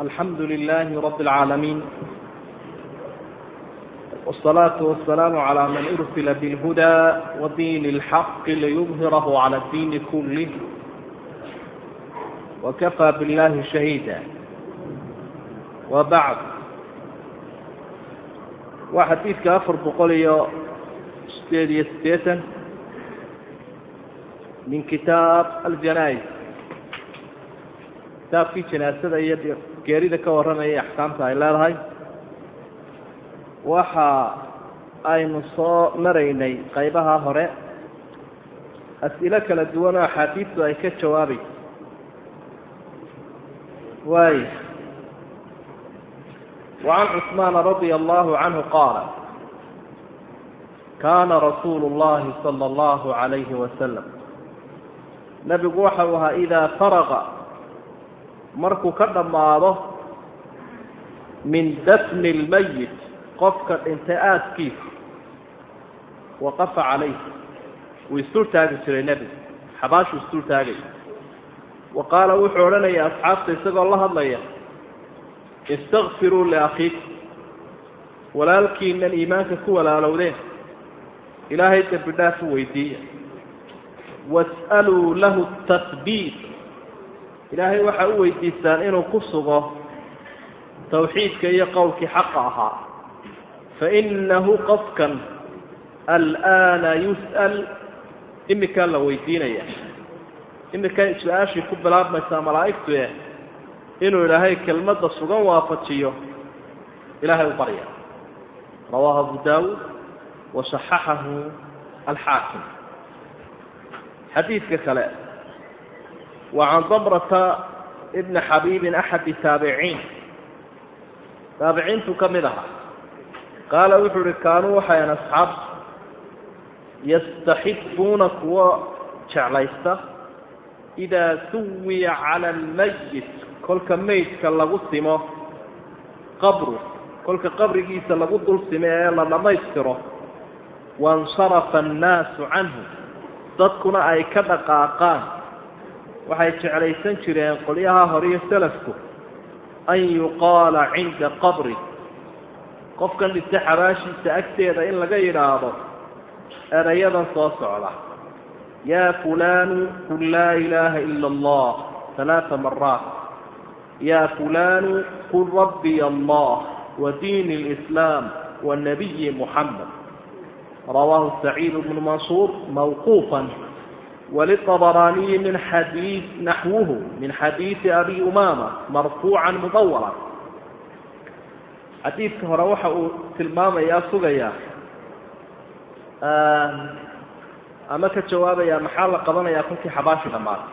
الحمد لله رب العالمين والصلاة والسلام على من أرسل بالهدى ودين الحق ليظهره على الدين كله وكفى بالله شهيدا وبعد وحديثك أفر بقولي ستيدي ستيتا من كتاب الجنائز kitaabkii janaasada iyo geerida ka warramaya axkaamta ay leedahay. Waxa aynu soo maraynay qaybaha hore. As'ilo kala duwan oo axaadiistu ay ka jawaabayso waaya wacan cusmaana radia allahu canhu qaala kaana rasuulu llahi sala allahu calayhi wasalam waxa uu ahaa idaa faraqa markuu ka dhammaado min dafni lmayit qofka dhintay aaskiisa waqafa calayh wuu isdul taagi jiray nebigu xabaashuu isdul taagay. Wa qaala wuxuu odhanaya asxaabta isagoo la hadlaya istakfiruu liakhiikum walaalkiinan iimaanka ku walaalowdeen ilaahay dembi dhaaf u weydiiya. Was'aluu lahu tahbiit ilaahay waxaa u weydiistaan inuu ku sugo tawxiidka iyo qowlkii xaqa ahaa. Fainahu qofkan al'aana yus'al imikaa la weydiinaya. Imika su'aashii ku bilaabmaysaa malaa'igtu eh inuu ilaahay kelmadda sugan waafajiyo ilaahay u barya. Rawaahu abu daawuud wa saxaxahu alxaakim. Xadiidka kale وعن ضمرة بن حبيب أحد التابعين taabiciintu ka mid aha qaala wuxuu uhi kaanuu waxayan asxaab yastaxibuuna kuwa jeclaysta idaa suwiya cala almayit kolka maydka lagu simo qabru kolka qabrigiisa lagu dul simo ee la dhammaystiro waxay jeclaysan jireen qolyaha hore iyo salafku an yuqaala cinda qabri. Qofkan dhintay xabaashiisa agteeda in laga yidhaahdo erayadan soo socda. Yaa fulaanu qul laa ilaaha ila allah halaaa maraat yaa fulaanu qul rabbiya allah wa diini اlislaam wa nabiyi muxamed rawaahu saciid bnu mansuur mawquufa وللطبراني من حديث نحوه من حديث أبي أمامة مرفوعا مطولا xadiidka hore waxa uu tilmaamayaa sugayaa ama ka jawaabayaa maxaa la qabanayaa kolkii xabaashi dhammaatay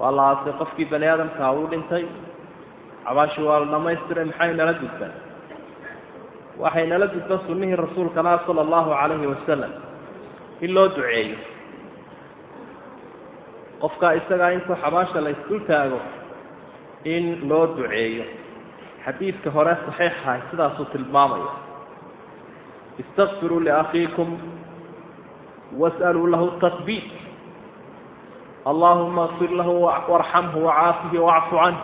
waa la aasay qofkii bani aadamkaa uu dhintay xabaashi waa la dhamaystiray maxay nala gudbaan waxay nala gudban sunnihii rasuulkana sala allahu calayhi wasalam in loo duceeyo qofkaa isagaa intuu xabaasha la isdul taago in loo duceeyo xadiidka hore saxiixahay sidaasuu tilmaamaya istakfiruu liakhiikum was'aluu lahu tahbiit allahuma اkfir lahu warxamhu wacaafihi wacfu canh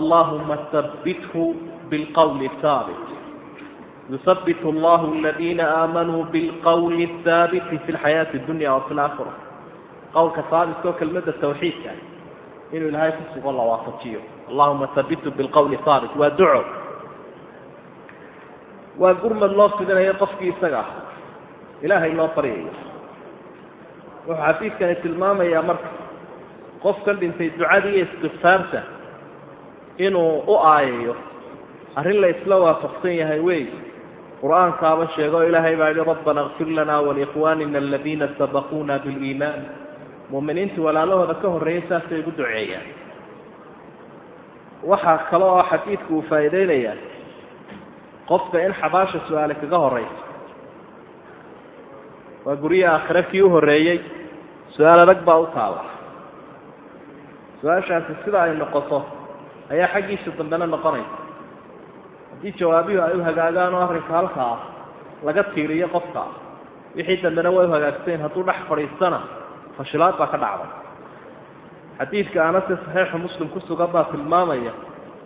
allahuma habithu bilqowli haabit yusabit allahu aladiina aamanuu bilqowli الhaabiti fi lxayaati اdunya wa fi laakhira qowlka haabitka oo kelmadda tawxiidka inuu ilaahay ku sugo la waafajiyo. Allahuma habitu bilqowli haabit waa duco. Waa gurmad loo fidinayo qofkii isaga ah. Ilaahay loo baryayo wuxuu xadiidkani tilmaamayaa marka qofkan dhintay ducadii iyo istikfaarta inuu u aayayo arrin la isla waafaqsan yahay wey. Qur'aankaaba sheego ilaahay baa yihi rabbana اkfir lana walikhwanina aladiina sabaquuna biliimaan muuminiintu walaalahooda ka horreeyay saasay ugu duceeyaan. Waxaa kale oo xadiidku uu faa'iideynayaa qofka in xabaasha su'aale kaga horrayso waa guryaha aakhire kii u horreeyey su'aal adag baa u taala. Su'aashaasi sida ay noqoto ayaa xaggiisa dambena noqonaysa. Haddii jawaabihu ay u hagaagaan oo arrinka halkaa laga tiiriyo qofka wixii dambena way u hagaagsayn hadduu dhex fadhiistana fashilaad baa ka dhacday. Xadiidka anase saxiixu muslim ku sugan baa tilmaamaya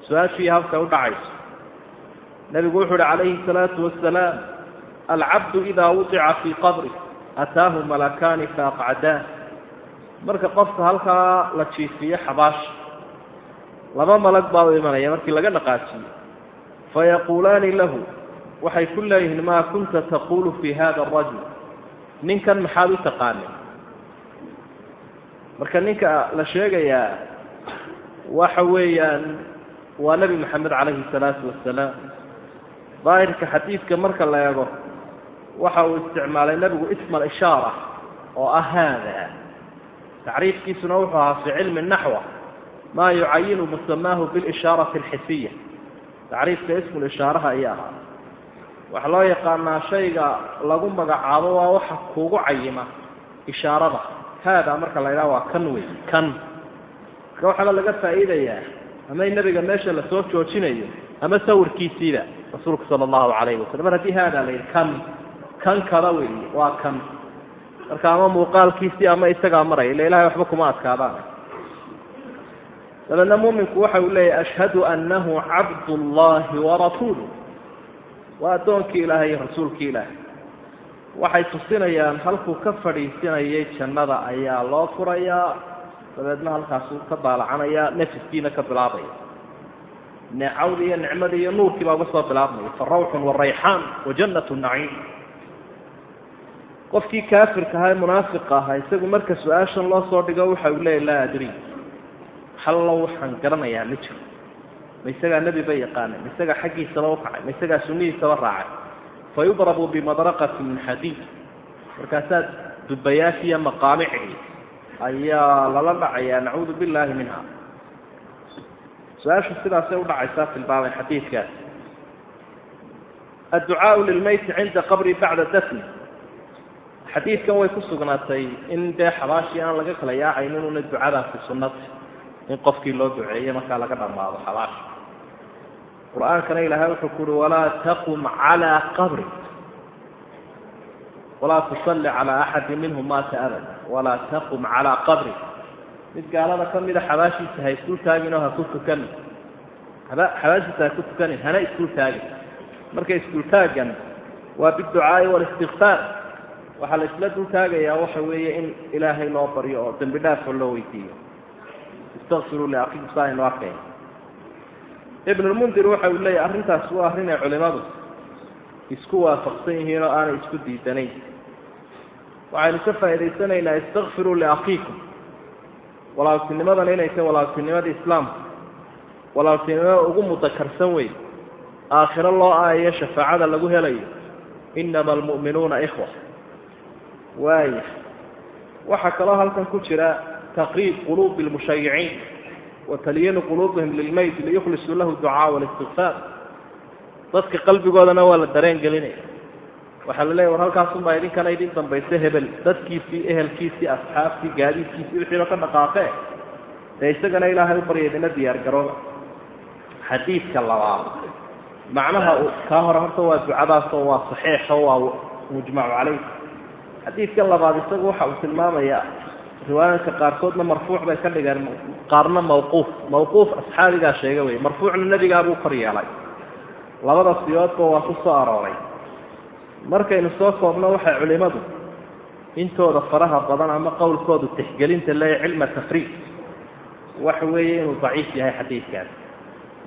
su'aashii habkay u dhacayso. Nebigu wuxu uhi calayhi salaatu wasalaam alcabdu idaa wudica fii qabri ataahu malakaani faaqcadaa marka qofka halkaa la jiifiyo xabaasha laba malag baa u imanaya markii laga dhaqaajiyo fayaquulaani lahu waxay ku leeyihiin maa kunta taqulu fii hada arajul ninkan maxaad u taqaanay marka ninka la sheegayaa waxa weeyaan waa nebi maxamed calayhi salaatu wasalaam daahirka xadiidka marka la eego waxa uu isticmaalay nebigu isma alishaara oo ah haada. Tacriifkiisuna wuxuu ahaa fii cilmi naxwa maa yucayinu musamaahu bilishaarati alxisiya. Tacriifka ismulishaaraha ayaa ahaa. Waxaa loo yaqaanaa shayga lagu magacaabo waa waxa kuugu cayima ishaarada haada marka la ydhaha waa kan wey kan. Marka waxaaba laga faa'iidayaa ama in nebiga meesha la soo joojinayo ama sawirkiisiiba rasuulka sala allahu calayhi wasalam mar haddii haada la yidhi kan kan kada wey waa kan. Marka ama muuqaalkiisii ama isagaa maraya illa ilahay waxba kuma adkaadaan. Dabeedna muuminku waxa uu leeyahy ashhadu annahu cabdullahi warasuuluh waa addoonkii ilaahay iyo rasuulkii ilaahay waxay tusinayaan halkuu ka fadhiisinayay jannada ayaa loo furayaa dabeedna halkaasuu ka daalacanaya nafiskiina ka bilaabaya. Neecawdii iyo nicmadii iyo nuurkii baa uga soo bilaabmaya. Fa rawxun warayxaan wa jannatu naciim. Qofkii kaafirka ahaa munaafiqa ahaa isagu marka su'aashan loo soo dhigo waxa uu leeyahy laa adri. Hallo waxaan garanayaa ma jiro. Ma isagaa nebi ba yaqaanay ma isagaa xaggiisaba ukacay ma isagaa sunnihiisaba raacay fa yudrabu bimadraqati min xadiid markaasaa dubayaashiiyo maqaamicii ayaa lala dhacayaa nacuudu billaahi minha su'aashu sidaasay udhacaysaa tilmaamay xadiidkaas adducaau lilmeyti cinda qabri bacda dafni xadiidkan way ku sugnaatay in dee xabaashii aan laga kala yaacayn inuuna ducadaasi sunnata in qofkii loo duceeyo markaa laga dhammaado xabaasha qur'aankana ilaahay wuxuu ku uhi walaa taqum calaa qabri. Walaa tusalli calaa axadi minhum maata abada walaa taqum calaa qabri. Mid gaalada ka mida xabaashiisa ha iskuul taagin ha ku tukanin. Xabaashiisa ha ku tukanin hana iskuul taagin. Marka iskuul taagan waa biducaai walistikfaar waxaa la isla dul taagayaa waxa weeye in ilaahay loo baryo oo dembi dhaafoo loo weydiiyo. Istakfiruu liaqiikum saa aynu arkay ibnulmundir waxa uu leeyahy arrintaas waa arrin ay culimadu isku waafaqsan yihiin oo aanay isku diidanayn. Waxaynu ka faa'idaysanaynaa istakfiruu liakiikum walaaltinimadana inay tahay walaaltinimada islaamka. Walaaltinimada ugu mudakarsan wey aakhiro loo aayayo shafaacada lagu helayo. Inama almu'minuuna ikhwa. Waaya waxaa kaloo halkan ku jira taqriib quluubi lmushayiciin wa talyiinu quluubihim lilmeyt liyukhlisuu lahu ducaa walistikfaar dadka qalbigoodana waa la dareen gelinaya waxaa la leeya war halkaasunbaa idinkana idin dambaysa hebel. dadkiisii ehelkiisii asxaabtii gaadiidkiisii wixiiba ka dhaqaaqee dee isagana ilaahay u barya idina diyaar garooba. xadiidka labaad. macnaha kaa hore horta waa ducadaasoo waa saxiixo waa mujmacu caleyh xadiidkan labaad isagu waxa uu tilmaamayaa riwaayanka qaarkoodna marfuuc bay ka dhigeen qaarna mawquuf. Mawquuf asxaabigaa sheega wey marfuucna nebigaabuu kor yeelay. Labada siyoodba waa ku soo arooray. Markaynu soo koobno waxay culimadu intooda faraha badan ama qowlkoodu tixgelinta leeya cilma tafriid waxa weeye inuu daciif yahay xadiidkaas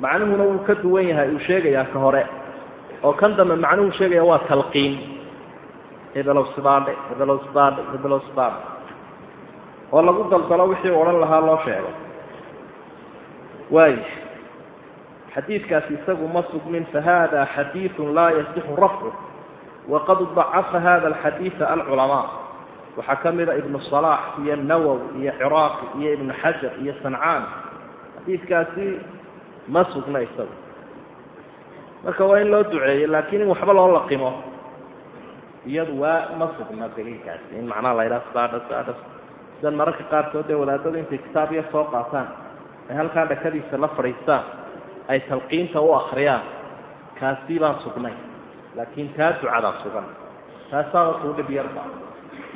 macnuhuna wuu ka duwan yahay uu sheegayaa ka hore. Oo kan dambe macnuhu sheegaya waa talqiin. Hebelow sibaadhe hebelow sibaadhe hebelow sibaadhe oo lagu daldalo wixii odhan lahaa loo sheego. Waaya xadiidkaasi isagu ma sugmin fahada xadiidu laa yasixu rafcu waqad dacafa hada alxadiida alculamaa. Waxaa ka mida ibnu salaax iyo nawow iyo ciraaqi iyo ibnu xajar iyo sancaan. Xadiidkaasi ma sugna isagu. Marka waa in loo duceeyo laakiin in waxba loo laqimo iyadu waa ma sugna daliilkaasi. In macnaha la ydhaha saadha saadha sidan mararka qaarkood ee wadaadadu intay kitaab yar soo qaataan ay halkaa dhakadiisa la fadhiistaan ay talqiinta u akriyaan kaasi baan sugnay. Laakiin taa ducadaa sugan. Taasaaba kuu dhib yarba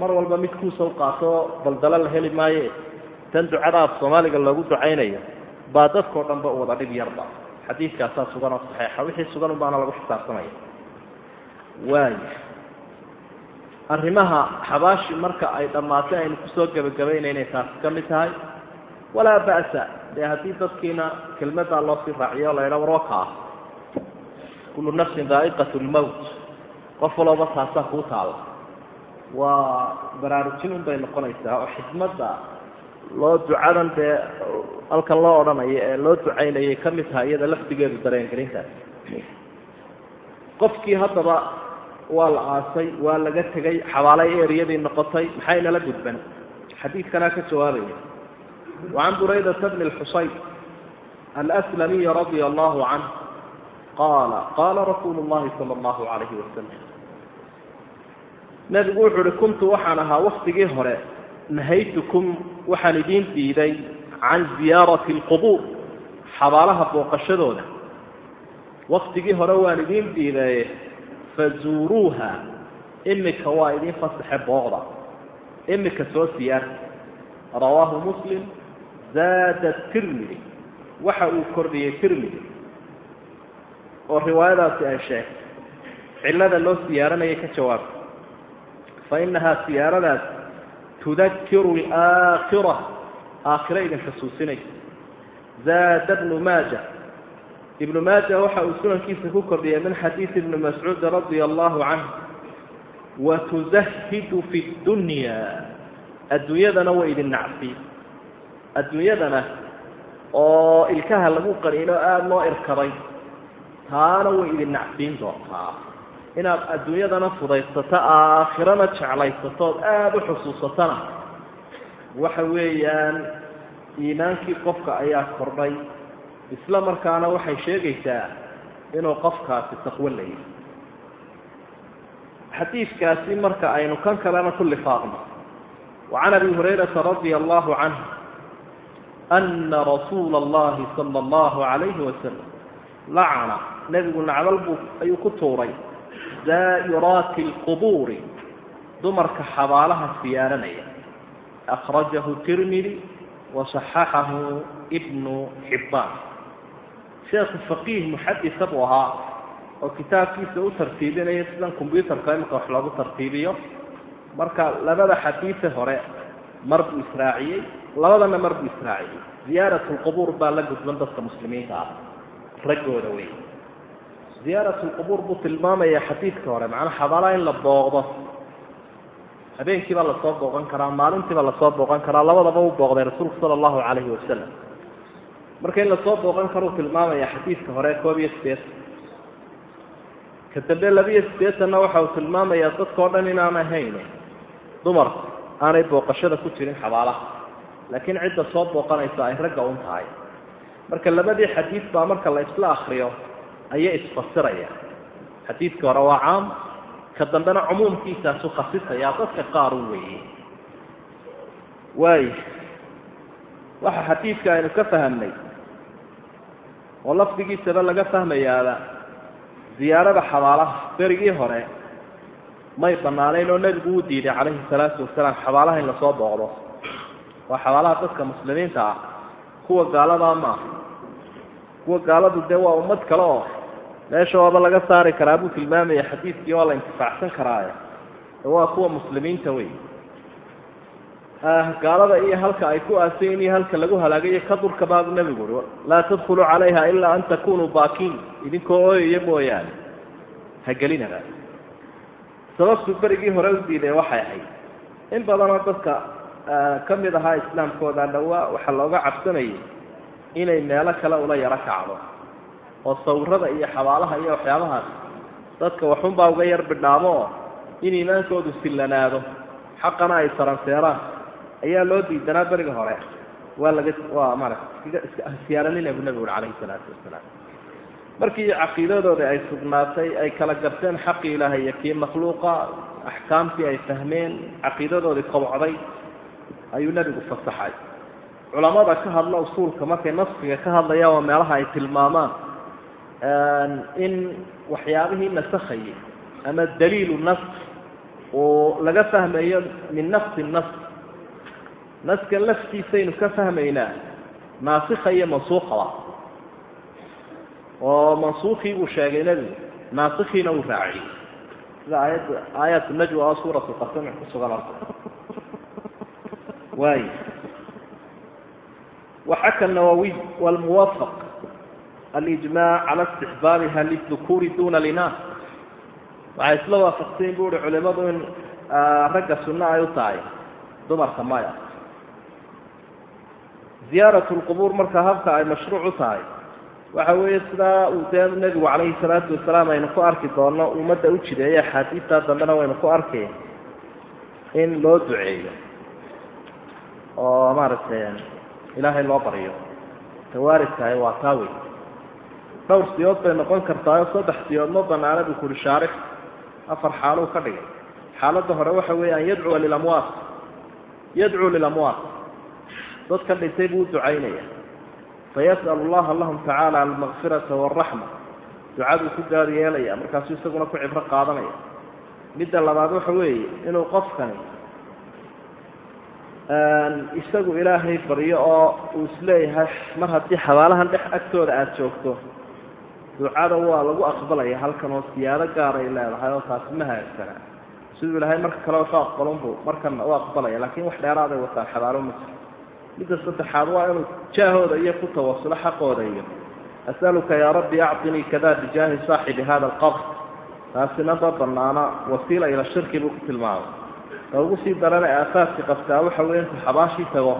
mar walba mid kuusa u qaato daldalo la heli maaye tan ducada af soomaaliga loogu ducaynayo baa dadkao dhanba u wada dhib yarba xadiidkaasaa sugan oo saxeixa wixii sugan un baana lagu xisaabtamaya. Waaya arrimaha xabaashi marka ay dhammaatay aynu ku soo gebagabaynaynay taasi ka mid tahay. Walaa ba'sa dee haddii dadkiina kelmaddaa loo sii raaciyo la ydha warwaka ah kullu nafsin daa'iqat lmowt qof walooba taasaa kuu taalla waa baraarujin un bay noqonaysaa oo xikmadda loo ducadan dee halkan loo odhanayo ee loo ducaynayay ka mid tahay iyada lafdigeedu dareengelintaas qofkii haddaba waa la aasay waa laga tegay xabaalay eriyadii noqotay maxaynala gudban? Xadiidkanaa ka jawaabaya. Wacan buraydata bni lxusayn alslamiy radia allahu canh qaala qaala rasuulu llahi sala allahu alayhi wasalam nabigu wuxuu uhi kuntu waxaan ahaa waktigii hore nahaytukum waxaan idiin diiday can ziyaarati alqubuur xabaalaha booqashadooda. Waktigii hore waan idiin diidaye fazuuruuha imika waa idiin fasaxe booqda imika soo siyaarta rawaahu muslim zaada tirmidi waxa uu kordhiyey tirmidi oo riwaayadaasi ay sheegtay cillada loo siyaaranayay ka jawaabta fa inahaa siyaaradaas tudakiru alaakhira aakhira idin xusuusinaysa zaada bnu maaja ibnu maaja waxa uu sunankiisa ku kordhiyay min xadiidi ibni mascuud radia allahu canh watuzahidu fi dunya. Adduunyadana way idin nacsi. Adduunyadana oo ilkaha lagu qaniino aada loo irkaday taana way idin nacsiin doontaa. Inaad adduunyadana fudaysato aakhirana jeclaysatood aada u xusuusatana. Waxa weeyaan iimaankii qofka ayaa kordhay isla markaana waxay sheegaysaa inuu qofkaasi taqwo layahy xadiidkaasi marka aynu kan kalena ku lifaaqno. Wacan abi hurayrata radia allahu canhu ana rasuula allahi sala allahu alayhi wasalam lacana nebigu nacdal buu ayuu ku tuuray zaa'iraati alqubuuri dumarka xabaalaha siyaaranaya. Akhrajahu tirmidi wasaxaxahu ibnu xibbaan sheekhu faqiih muxadisa buu ahaa oo kitaabkiisa u tartiibinaya sidan combyutarka imika wax loogu tartiibiyo. Marka labada xadiise hore mar buu israaciyey labadana mar buu israaciyey. Ziyaarat lqubuur baa la gudban dadka muslimiinta ah raggooda wey ziyaarat lqubuur buu tilmaamaya xadiidka hore macnaa xabaalaha in la booqdo. Habeenkii baa la soo booqan karaa maalintii baa la soo booqan karaa labadaba u booqday rasuulku sala allahu calayhi wasalam marka in la soo booqan karuu tilmaamaya xadiidka hore koob iyo sideetan ka dambe labiiyo siddeetanna waxa uu tilmaamayaa dadka o dhan inaan ahayn dumarku aanay booqashada ku jirin xabaalaha laakiin cidda soo booqanaysa ay ragga un tahay. Marka labadii xadiid baa marka la isla akriyo ayay isfasiraya xadiidka hore waa caam ka dambena cumuumkiisaasu khasisaya dadka qaar u weeye. Waay waxa xadiidka aynu ka fahamnay oo lafdigiisaba laga fahmayaaba ziyaarada xabaalaha berigii hore may banaanayn oo nebigu uu diiday calayhi salaatu wasalaam xabaalaha in la soo booqdo. Waa xabaalaha dadka muslimiinta ah. Kuwa gaaladaa maaha kuwa gaaladu dee waa ummad kale oo meesha waaba laga saari karaa buu tilmaamaya xadiidkii waa la intifaacsan karaaye waa kuwa muslimiinta wey gaalada iyo halka ay ku aasayin iyo halka lagu halaagayo ka durka baabu nebigu ui laa tadkhuluu calayha ilaa an takunuu baakiin. Idinkoo ooyaya mooyaane. Ha gelinaba sababtu berigii hore u diiday waxay ahayd. In badanoo dadka ka mid ahaa islaamkooda dhawaa waxaa looga cabsanayay inay meelo kale ula yaro kacdo oo sawirada iyo xabaalaha iyo waxyaabahaas dadka waxunbaa uga yar bidhaamo oo in iimaankoodu sillanaado xaqana ay saranseeraan ayaa loo diidanaa beriga hore. Waa laga waa maarata siyaaranina bu nebigu uri calayhi salaatu wasalaam. Markii caqiidadooda ay sugnaatay ay kala garteen xaqii ilaahay iyo kii makhluuqa axkaamtii ay fahmeen caqiidadoodii kobocday ayuu nebigu fasaxay. Culamada ka hadla usuulka markay nafsiga ka hadlayaan waa meelaha ay tilmaamaan in waxyaabihii nasakhayay ama daliilu nask oo laga fahmayo min nafsi nas naskan laftiisaynu ka fahmaynaa naasikha iyo mansuukhaba oo mansuukhii buu sheegay nebigu naasikhiina uu raaciyey. Sida aayadda aayaat najwa oo suuratu qasam ku sugan arka waay waxaka nawawiy walmuwafaq alijmaac cala istixbaabiha lidukuuri duna linaas. Waxay isla waafaqsayin bu uhi culimadu in ah, ragga sunna ay u tahay dumarka maya ziyaarat lqubuur markaa habka ay mashruuc u tahay. Waxa weeye sidaa uu dee nebigu calayhi salaatu wasalaam aynu ku arki doonno ummadda u jideeya axaadiidtaa dambena waynu ku arkay in loo duceeyo. Oo maaragtay ilaahay loo baryo tawaaridkaay waa taa wey dhowr siyood bay noqon kartaayo saddex siyood ma banaana buu shaarix afar xaalou ka dhigay. Xaaladda hore waxa weeye an yadcuwa lilamwaat yadcuu lilamwaat dadka dhintay buu u ducaynaya. Fayas'al allaha lahum tacaala almakfirata waalraxma ducaduu ku gaar yeelaya markaasuu isaguna ku cibro qaadanaya. Midda labaad waxa weeye inuu qofkani isagu ilaahay baryo oo uu is leeyahay mar haddii xabaalahan dhex agtooda aada joogto ducada waa lagu aqbalaya halkan oo siyaado gaaray leedahay oo taasi ma haagsana siduu ilaahay marka kale ka aqbalunbu markana u aqbalaya laakiin wax dheeraaday wataan xabaalo ma jiro midda saddexaad waa inuu jaahooda iyo ku tawasulo xaqooda iyo asaluka yaa rabbi acطinii kada bijaahi saaxibi hada alqabr taasina ma banaana wasiila ila shirki buu ku tilmaamay. Ka ugu sii darana aafaadka qabtaa waxa wey intu xabaashii tago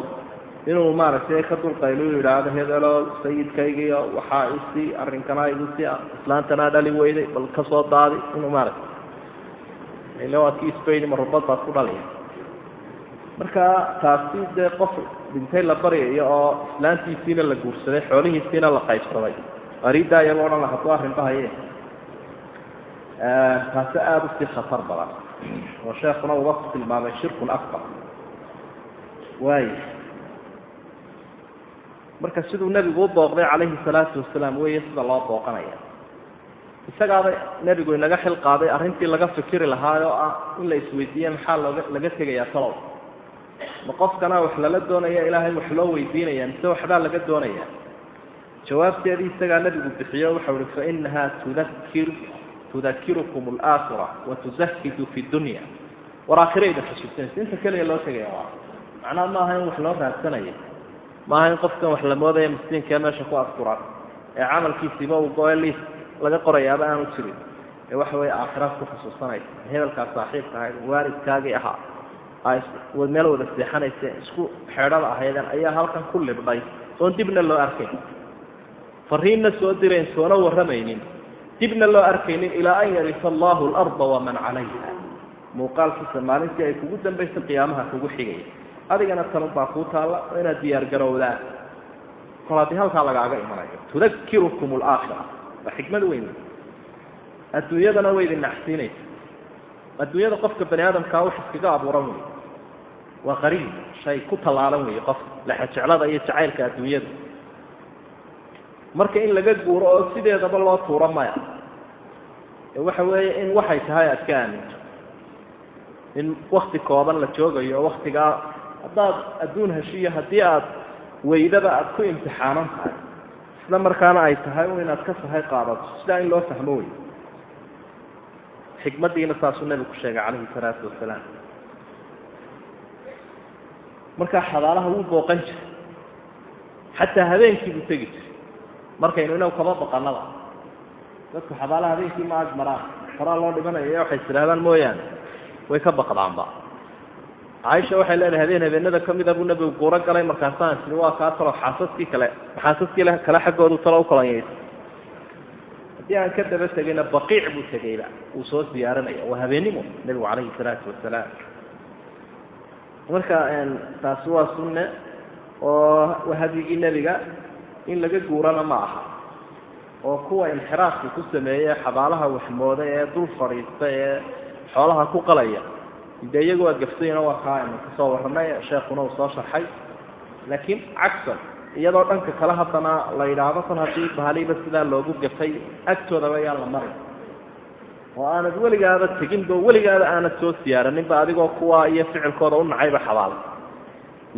inuu maaragtay ka dulqaylo u yidhaahdo hedelo sayidkaygiiyo waxaa isii arrinkana igusi islaantanaa dhali weyday bal ka soo daadi inuu maaragtay. Ila waad ki isbayni marubad baad ku dhaliya marka taasi dee qof dhintay la baryayo oo islaantiisiina la guursaday xoolihiisiina la qaybsaday. Aridaa iyagoo odhan la hadduu arrinba haye. Taasi aada u sii khatar badan. Oo sheekuna ku tilmaamay shirkun akbar. Waay marka siduu nebigu u booqday calayhi salaatu wasalaam weeye sida loo booqanaya. Isagaaba nebigu inaga xil qaaday arrintii laga fikiri lahaa oo ah in la isweydiiye maxaa looga laga tegayaa talow ma qofkana wax lala doonaya ilaahay wax loo weydiinaya mise waxbaa laga doonaya? Jawaabteedii isagaa nebigu bixiyo waxau ihi fainaha tudakir tudakirukum alaakhira watuzahidu fi dunya. War aakhirayda xusuusinaysa inta keliya loo tegaya waa macnaha maaha in wax loo raadsanayo? Maaha in qofkan wax la moodaya miskiinkae meesha ku afkuran ee camalkiisiiba uu go-e liis laga qorayaaba aanu jirin? Ee waxa weeye aakhiraad ku xusuusanaysa hebelkaas saaxiibka ahayd waalidkaagii ahaa meel wada seexanaysa isku xeedhada ahaydeen ayaa halkan ku libdhay oon dibna loo arkayn fariinna soo dirayn soona warramaynin. Dibna loo arkaynin ilaa an yarisa allahu alarda waman calayha. Muuqaalkiisa maalintii ay kugu dambaysa qiyaamaha kugu xigaya adigana tanun baa kuu taalla oo inaad diyaar garowdaa. Kol haddii halkaa lagaaga imanayo. Tudakirukum alaakhira waa xikmad weyn. Adduunyadana way idin nacsiinaysa adduunyada qofka bani aadamkaa wax iskaga abuuran wey waa qariib shay ku tallaalan weeye qofka lexejeclada iyo jacaylka adduunyada. Marka in laga guuro oo sideedaba loo tuuro maya. Ee waxa weeye in waxay tahay aad ka aaminto. In wakti kooban la joogayo waktigaa haddaad adduun heshiyo haddii aad weydaba aada ku imtixaanan tahay isla markaana ay tahay inaad ka sahay qaadato. Sidaa in loo fahmo wey xikmaddiina saasuu nebigu sheegay calayhi salaatu wasalaam markaa xabaalaha wuu booqan jiray. Xataa habeenkii buu tegi jiray. Markaynu inagu kaba baqanaba dadku xabaalaha habeenkii ma ag maraan. Horaa loo dhimanayo waxay tidhaahdaan mooyaane. Way ka baqdaanba. Caaisha waxay leedahay habeen habeenada kamida buu nebigu guuro galay markaasaan tii waa kaa talo xaasaskii kale xaasaskii kale xaggoodu talo ukolanyaysa haddii aan ka daba tegayna baqiic buu tegayba. Uu soo ziyaaranaya waa habeenimo nebigu calayhi salaatu wasalaam marka taasi waa sunne oo hadyigii nebiga in laga guurana ma aha. Oo kuwa inxiraafka ku sameeyey xabaalaha waxmooda ee dul fadhiista ee xoolaha ku qalaya. De iyagu waa gafsayno waa kaa aynu ka soo warranay sheekuna uu soo sharxay. Laakiin cagsan iyadoo dhanka kale haddana la yidhaahdo tan haddii bahaliba sidaa loogu gafay agtoodaba ayaan la marin oo aanad weligaaba teginba weligaaba aanad soo siyaaraninba adigoo kuwa iyo ficilkooda u nacayba xabaala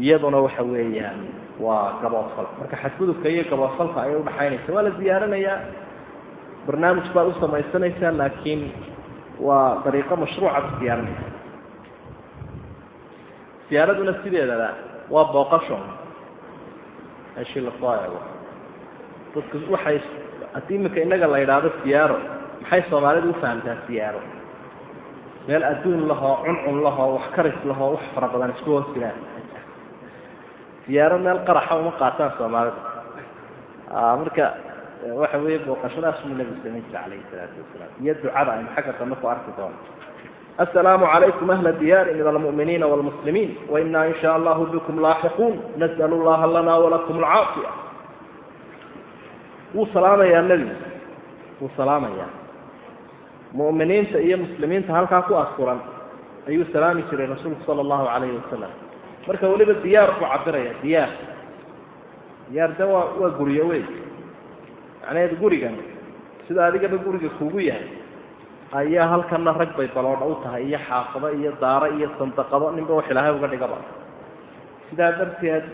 iyaduna waxa weeyaan waa gaboodfal marka xadgudubka iyo gaboodfalka ayay udhaxaynaysa waa la ziyaaranayaa barnaamij baad u samaysanaysaa laakiin waa dariiqo mashruucaad u ziyaaranaysa ziyaaraduna sideedaba waa booqasho meeshii la soo eego. Dadku waxay iminka innaga la idhaahdo siyaaro maxay soomaalidu ufahamtaa siyaaro? Meel adduun lahoo cuncun lahoo wax karis lahoo wax fara badan isku hoos jiraan. Siyaaro meel qaraxa uma qaataan soomaalida. Marka waxa weeye booqashadaas muu nabigu samayn jira calayhi salaatu wasalaam. Iyo ducada aynu xagga dambe ku arki doono. Asalaamu calaykum ahla diyaari min almu'miniina wاlmuslimiin wainaa in sha allahu bikum laaxiquun nas'al llaha lana walakum alcaafiya wuu salaamayaa nebigu wuu salaamayaa mu'miniinta iyo muslimiinta halkaa ku askuran ayuu salaami jiray rasuulku sala allahu calayhi wasalam marka weliba diyaar buu cabiraya diyaar. Diyaar de waa waa guryo wey macnaheedu gurigan sida adigaba guriga kugu yahay ayaa halkana rag bay baloodha u tahay iyo xaafado iyo daaro iyo sandaqado ninba wax ilaahay uga dhigaba sidaa darteed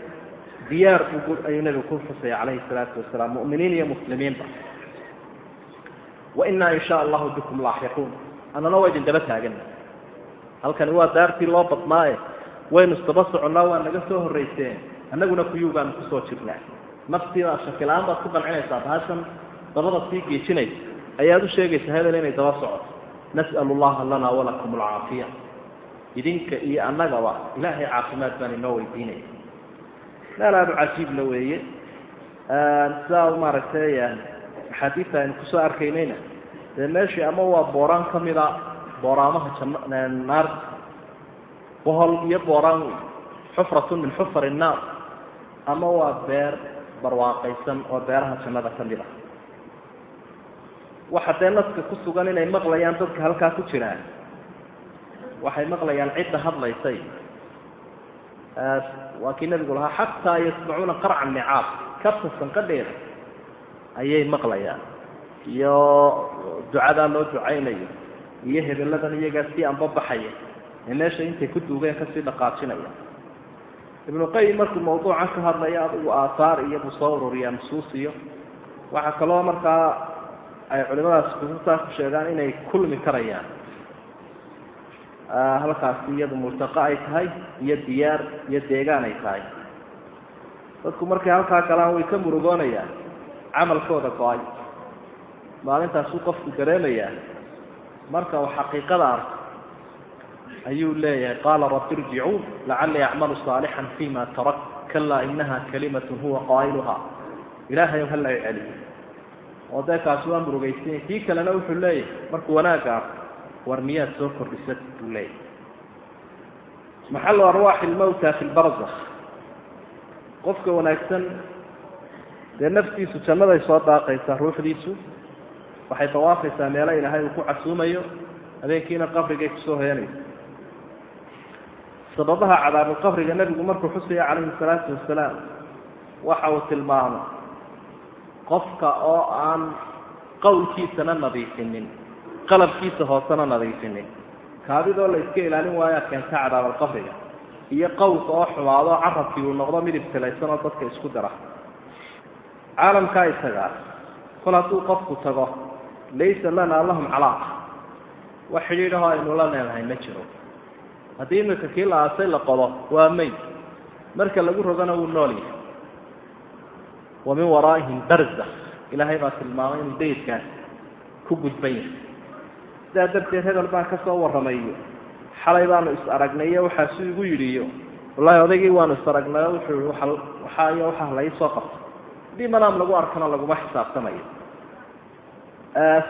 diyaar ayuu nebigu ku xusaya calayhi salaatu wasalaam mu'miniin iyo muslimiinba wainaa in sha allahu bikum laaxiquun annana waa idin daba taagana halkani waa daartii loo badnaaye waynu isdaba soconnaa waa naga soo horrayseen annaguna kuyuugaanu ku soo jirnaa naftiida shakila-aan baad ku qancinaysaa bahashan dabada sii geejinaysa ayaad u sheegaysaa hebel inay daba socoto nas'al llaha lana walakum alcaafiya idinka iyo annagaba ilaahay caafimaad baan inoo weydiinaya meel aada u cajiibna weeye sidaa maaragtay axaadiista aynu ku soo arkaynayna dee meeshii ama waa booraan ka mida booraamaha janno naarta bohol iyo booraan wey xufratun min xufar innaar ama waa beer barwaaqaysan oo beeraha jannada ka mid ah. Waxa dee naska ku sugan inay maqlayaan dadka halkaa ku jiraan. Waxay maqlayaan cidda hadlaysay. Waa kii nabigu lahaa xataa yasmacuuna qarca nicaab kabta sanqadheeda ayay maqlayaan. Iyo ducadaa loo ducaynayo iyo hebeladan iyagaa sii anbabaxaya ee meesha intay ku duugeen ka sii dhaqaajinaya ibnu qayim markuu mawduucan ka hadlaya adigu aathaar iyo buu soo ururiyaa nusuus iyo waxaa kaloo markaa ay culimadaas kutubtaa ku sheegaan inay kulmi karayaan. Halkaasi iyadu murtaqa ay tahay iyo diyaar iyo deegaan ay tahay. Dadku markay halkaa galaan way ka murugoonayaan camalkooda go'ay. Maalintaasuu qofku dareemayaa marka uu xaqiiqada arko ayuu leeyahay qaala rabbi irjicuun lacalii acmalu saalixan fima tarak kalaa inaha kalimatun huwa qaa'iluhaa. Ilaahay hala celiyo oo dee kaasi waa murugaysanya kii kalena wuxuu leeyahay markuu wanaagga arko war miyaad soo kordhisat buu leeyahay. Maxalu arwaaxi lmawta fi lbarzakh qofka wanaagsan dee naftiisu jannaday soo daaqaysaa ruuxdiisu waxay dawaafaysaa meelo ilaahay uu ku casuumayo habeenkiina qabrigay ku soo hoyanaysa sababaha cadaabulqabriga nebigu markuu xusaya calayhi salaatu wasalaam waxa uu tilmaamay qofka oo aan qowlkiisana nadiifinin qalabkiisa hoosena nadiifinin. Kaadidoo la iska ilaalin waayaa keenta cadaabalqabriga iyo qowlka oo xumaado carabkii uu noqdo mid ibtilaysan oo dadka isku dara caalamkaa isagaa kol hadduu qofku tago laysa lana lahum calaaqa wax xidhiidhahoo aynu la leenahay ma jiro. Haddii imika kii la aasay la qodo waa mayd marka lagu rogana wuu nool yahay. Wa min waraa'ihim barzakh. Ilaahay baa tilmaamay inuu daydkaas ku gudban yahay sidaa darteed hebel baan ka soo warramayo. Xalay baanu is aragnayo waxaasu igu yidhi iyo odaygii waanu is aragnayo wuxuu waxaa iyo waxaa la iisoo qabtay haddii manaam lagu arkana laguma xisaabtamayo.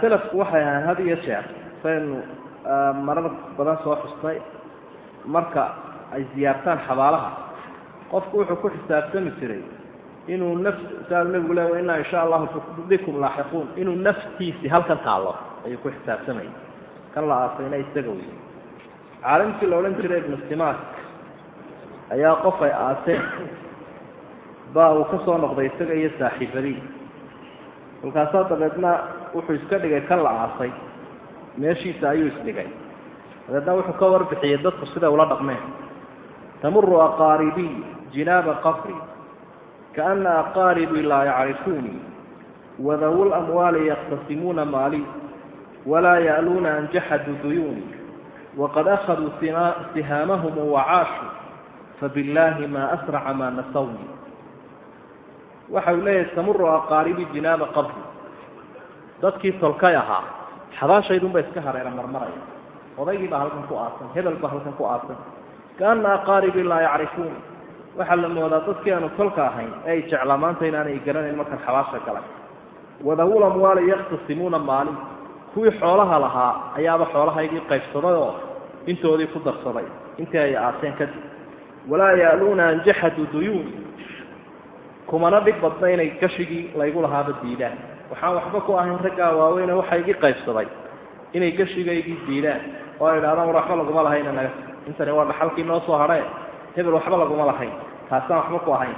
Selafku waxay ahayn had iyo jeer saynu marar badan soo xusnay marka ay ziyaartaan xabaalaha. Qofku wuxuu ku xisaabtami jiray inuu naf saa nabigu le inaa insha allahu bikum laaxiquun. Inuu naftiisii halkan taallo ayuu ku xisaabtamaya kan la aasayna isaga wey caalimkii la odhan jiray ibnu simaak ayaa qof ay aaseen baa uu ka soo noqday isaga iyo saaxiibadii. Kolkaasoo dabeedna wuxuu iska dhigay kan la aasay meeshiisa ayuu isdhigay dabeedna wuxuu ka warbixiyey dadku siday ula dhaqmeen. Tamuru aqaaribiy jinaaba qabri kaana aqaaribii laa yacrifuunii wadawu lamwaali yaqtasimuuna maali walaa ya'luuna an jaxaduu duyuuni waqad akhaduu sihaamahum wacaashuu fabillaahi maa asraca maa nasawni waxa uu leeyahay tamuru aqaaribi jinaaba qabri. Dadkii tolkay ahaa xabaashaydunba iska hareera marmaraya. Odaygii baa halkan ku aasan hebel halkan ku aasan kaana aqaaribii laa yacrifuuni waxaa la moodaa dadkii aanu tolka ahayn ee ay jeclaa maanta inaanay garanayn markaan xabaasha galay. Wadawul amwaali yaqtasimuuna maali kuwii xoolaha lahaa ayaaba xoolahaygii qaybsaday oo intoodii ku darsaday. Intii ay aaseen kadib walaa ya'luuna an jaxaduu kumana dhig badna inay gashigii laygu lahaaba diidaan. Waxaan waxba ku ahayn raggaa waaweyne waxaa igii qaybsaday inay gashigaygii diidaan. Oo ay idhahdaan war waxba laguma lahayna naga. Intani waa dhaxalkii noo soo hadhee hebel waxba laguma lahayn. Taasaan waxba ku ahayn.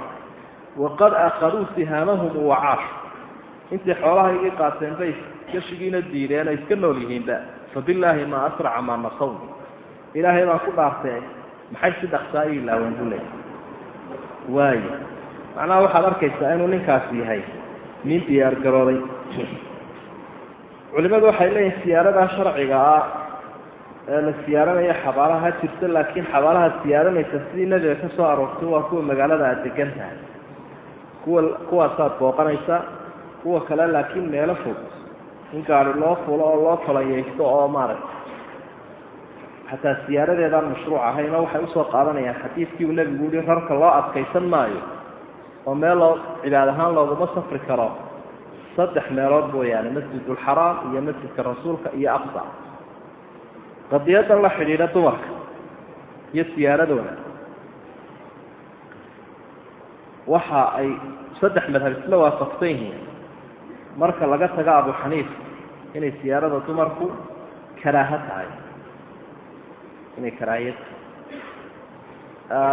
Waqad akhaduu sihaamahum wacaash intay xoolahaygii qaateen bay gashigiina diideen ay iska nool yihiinba. Fabillaahi maa asraca maa nasawni ilaahay baan ku dhaartee maxay si dhaksaa i ilaaween buu leeyahy waayo macnaha waxaad arkaysaa inuu ninkaasi yahay nin diyaar garooday. Culimadu waxay leeyihiin siyaaradaa sharciga ah ee la siyaaranaya xabaalaha ha jirta laakiin xabaalaha siyaaranaysa sidii nebiga ka soo aroortay waa kuwa magaalada aada degan tahay. Kuwa kuwaasaad booqanaysaa kuwa kale laakiin meelo fog. In gaari loo fulo oo loo talayaysto oo maaragtay. Xataa siyaaradeedaan mashruuc ahayn oo waxay u soo qaadanayaan xadiidkii uu nebigu yihi rarka loo adkaysan maayo oo meel cibaad ahaan looguma safri karo. Saddex meelood mooyaane masjidulxaraam iyo masjidka rasuulka iyo aqsa. Qadiyadan la xidhiidha dumarka iyo siyaaradooda waxa ay saddex madhab isla waafaqsan yihiin. Marka laga tago abu xaniifa inay siyaarada dumarku karaaho tahay. Inay karaahiya tahay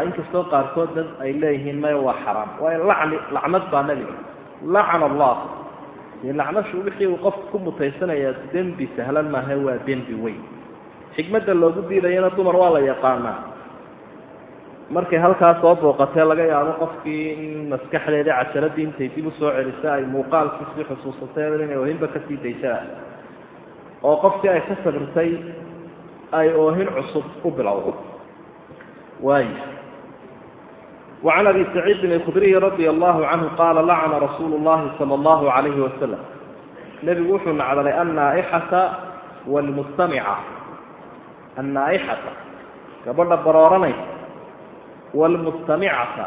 inkastoo qaarkoodna ay leeyihiin maya waa xaraam. Waayo lacni lacnad baa nebiga. Lacana allah. Lacnashu wixii uu qofku ku mutaysanaya dembi sahlan maaha waa dembi weyn. Xikmadda loogu diidayana dumar waa la yaqaanaa. Markay halkaa soo booqatee laga yaabo qofkii in maskaxdeedii cajaradii intay dib u soo celisa ay muuqaalkiisii xusuusatay inay oohinba ka sii daysaan oo qofkii ay ka sabirtay ay oohin cusub u bilowdo waay وعن أبي سعيد الخdري رضي الله عنه قال لعن رsuuل اللhi صلى الله عليه وسلم نبgu wuxuu nacdalay الناaئxaةa والمستمعة الناaئxaةa gabadha barooranaysa والمستمعaةa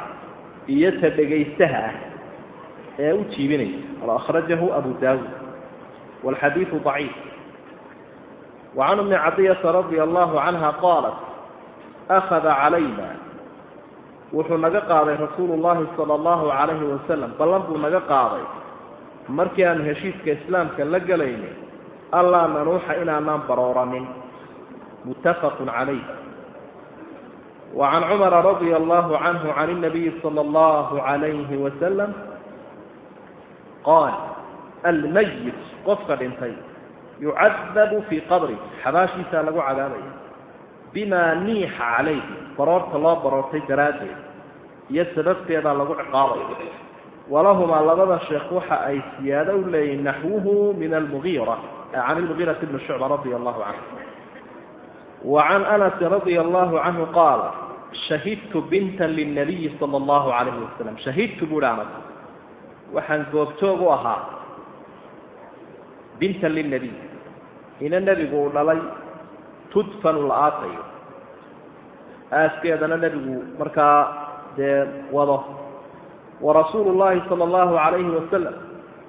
iyo ta dhegaystaha ah ee u jiibinaysa أخرaجaه أبو dاود والxadيiث ضعيif وعن أم عطية رضي الله عنها قالت akhada calayna. Wuxuu naga qaaday rasuulu llaahi sala allahu calayhi wasalam ballan buu naga qaaday. Markii aanu heshiiska islaamka la gelaynay allaa nanuuxa inaanaan barooranin muttafaqun calayh. Wa can cumara radia allahu canhu can اnabiyi sala allahu calayhi wasalam qaal almayit qofka dhintay yucadabu fii qabri. Xabaashiisaa lagu cadaabaya bima niixa calayhi baroorta loo baroortay daraaddeed iyo sababteedaa lagu ciqaabayo walahumaa labada sheekh waxa ay siyaado u leeyihiin naxwuhu min almugiira can ilmugiirati bni shucba radia allahu canhu. Wa can anasi radia allahu canhu qaala shahidtu bintan lilnabiyi sala allahu calayhi wasalam shahidtu buuhi anas waxaan goobjoog u ahaa bintan lilnabiy ina nebigu uu dhalay tudfanu la aasayo aaskeedana nebigu markaa dee wado. Warasuulu llahi sala allahu calayhi wasalam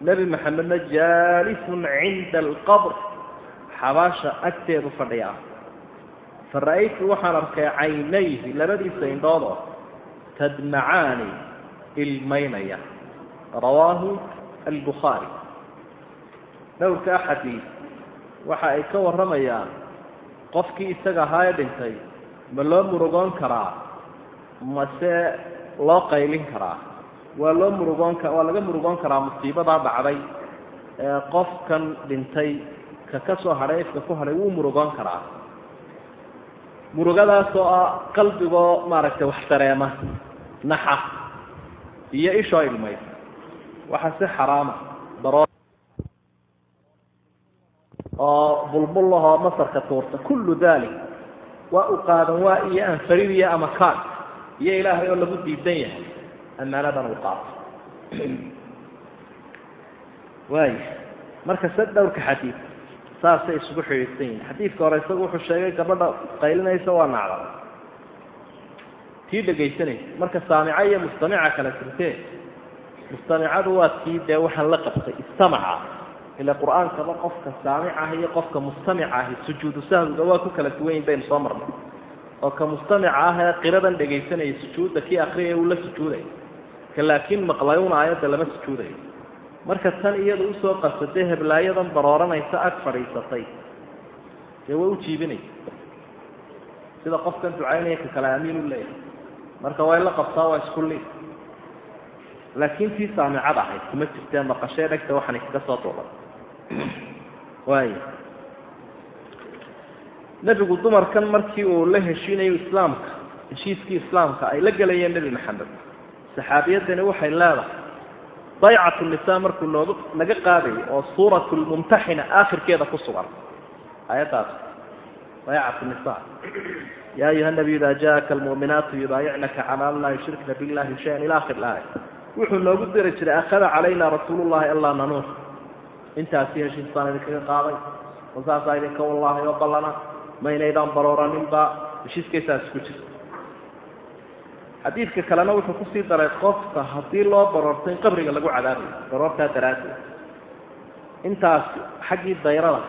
nebi maxamedna jaalisun cinda alqabr xabaasha agteedu fadhiyaa fa ra'aytu waxaan arkay caynayhi labadiisa indhoodoo tadmacaani ilmaynaya. Rawaahu albukhaari. Dhowrkaa xadiid waxa ay ka warramayaan qofkii isaga ahaa ee dhintay ma loo murugoon karaa? Mase loo qaylin karaa? Waa loo murugoon ka waa laga murugoon karaa musiibadaa dhacday ee qofkan dhintay ka ka soo hadhay ifka ku hadhay wuu murugoon karaa? Murugadaas oo ah qalbigoo maaragtay wax dareema naxa iyo ishoo ilmaysa. Waxa si xaraama daroo oo bulbullahoo masarka tuurta kullu dalik waa u qaadan waa iyo anfarid iyo amakaan iyo ilaahay oo lagu diidan yahay ammaanadan uu qaato waay marka se dhowrka xadiid saasay isugu xidhiidsan yihiin xadiidka hore isagu wuxuu sheegay gabadha qaylinaysa waa nacda tii dhegaysanaysa. Marka saamica iyo mustamica kala jirtee mustamicadu waa tii dee waxaan la qabtay istamaca ila qur'aankaba qofka saamic ah iyo qofka mustamic ahi sujuudu sahwiga waa ku kala duwan yihiin baynu soo marnay. Oo ka mustamica ah ee qiradan dhegaysanaya sujuudda kii akriyaya uu la sujuudaya ka laakiin maqlayuna aayadda lama sujuudayo marka tan iyada u soo qasadee heblaayadan barooranaysa ag fadhiisatay. Dee way u jiibinaysa. Sida qofkan ducaynaya ka kale aamiin u leeyahay. Marka way la qabtaa waa isku liid laakiin tii saamicad ahayd kuma jirtee maqashee dhegta waxaan kaga soo duulay waay nebigu dumarkan markii uu la heshiinayo islaamka heshiiskii islaamka ay la gelayeen nebi maxamed. Saxaabiyadani waxay leedahay daycatu nisa markuu noog naga qaadayo oo suuratu lmumtaxina aakhirkeeda ku sugan. Aayaddaas daycatu nisa ya ayuha nabiy ida jaءaka almu'minaatu yubaayicnaka cala an laa yushrikna billahi shayan ila akhir aaya wuxuu noogu diri jiray akhada calayna rasuulu llahi anlaa nanuur intaasi heshiisbaan idinkaga qaaday. Oo idinka wallaahi oo ballana maynaydaan barooraninba heshiiskaysaas ku jirta xadiidka kalena wuxuu ku sii daray qofka haddii loo baroorto in qabriga lagu cadaabayo baroortaa daraaddeed. Intaas xaggii dayrada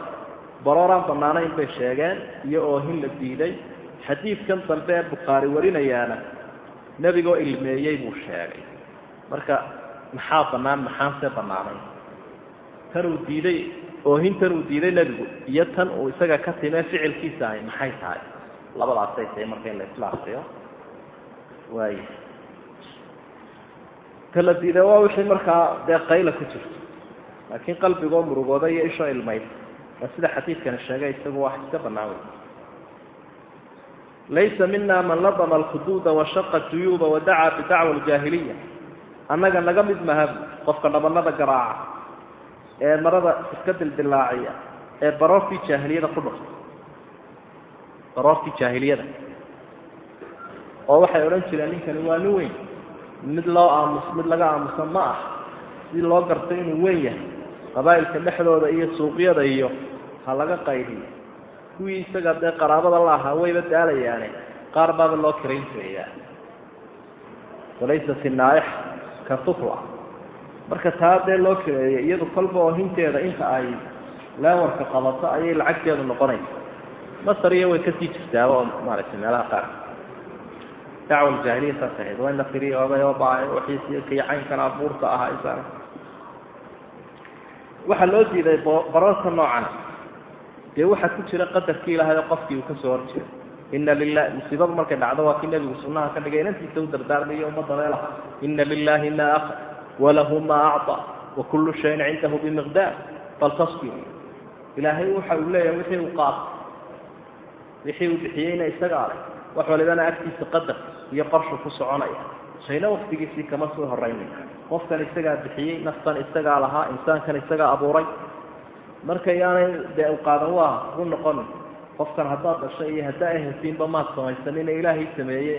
barooraan bannaanayn bay sheegeen iyo oohin la diiday. Xadiidkan dambe ee bukhaari warinayaana nebigoo ilmeeyey buu sheegay. Marka maxaa bannaan maxaanse bannaanayn tan uu diiday oohintan uu diiday nebigu iyo tan uu isaga ka timee ficilkiisa ahay maxay tahay? Labadaasay tahay marka in la isla akriyo waay kala diiday waa wixii markaa dee qayla ku jirto. Laakiin qalbigoo murugooda iyo ishoo ilmayd waa sida xadiidkani sheegay isagu wax iska bannaan wey laysa mina man ladama alkhuduuda washaqa juyuuba wadacaa bidacwa aljaahiliya. Annaga naga mid maha qofka dhabanada garaaca ee marada iska dildilaaciya ee baroortii jaahiliyada ku dhufta baroortii jaahiliyada. Oo waxay odhan jireen ninkani waa nin weyn. Mid loo aamus mid laga aamusan ma ah. Si loo garto inuu weyn yahay. Qabaa'ilka dhexdooda iyo suuqyada iyo ha laga qaydiyo kuwii isaga dee qaraabada la ahaa wayba daalayaane. Qaar baaba loo kirayn jirayaa walaysa fi naaix ka tufla marka taa dee loo kireeyay iyadu kolba oohinteeda inta ay leewarka qabato ayay lacagteedu noqonaysa. Masar iyo way ka sii jirtaaba oo maaragtay meelaha qaar. Dacwa jaahiliya saas ahayd. Waa in la tiriyo oday oo kayacaynkan abuurta ahaa isana waxaa loo diiday baroorta noocana. Dee waxaa ku jira qadarkii ilaahay oo qofkii uu ka soo horjeedo ina lilah musiibadu markay dhacdo waa kii nebigu sunnaha ka dhigay. Inantiisa u dardaarmayo ummadda leelaha. Ina lilahi ma walahu ma acطa wakulu shayin cindahu bimiqdaar. Faltasbir. Ilaahay waxa uu leeyahay wixii uu qaato wixii uu bixiyeyna isagaa leh wax walibana agtiisa qadar iyo qorshu ku soconaya. Shayna waktigiisii kama soo horaynin qofkan isagaa bixiyey naftan isagaa lahaa insaankan isagaa abuuray. Marka yaanay dee u qaadan waa u noqonin qofkan haddaad dhashay iyo haddaa ahesiinba maad samaysanina ilaahay sameeye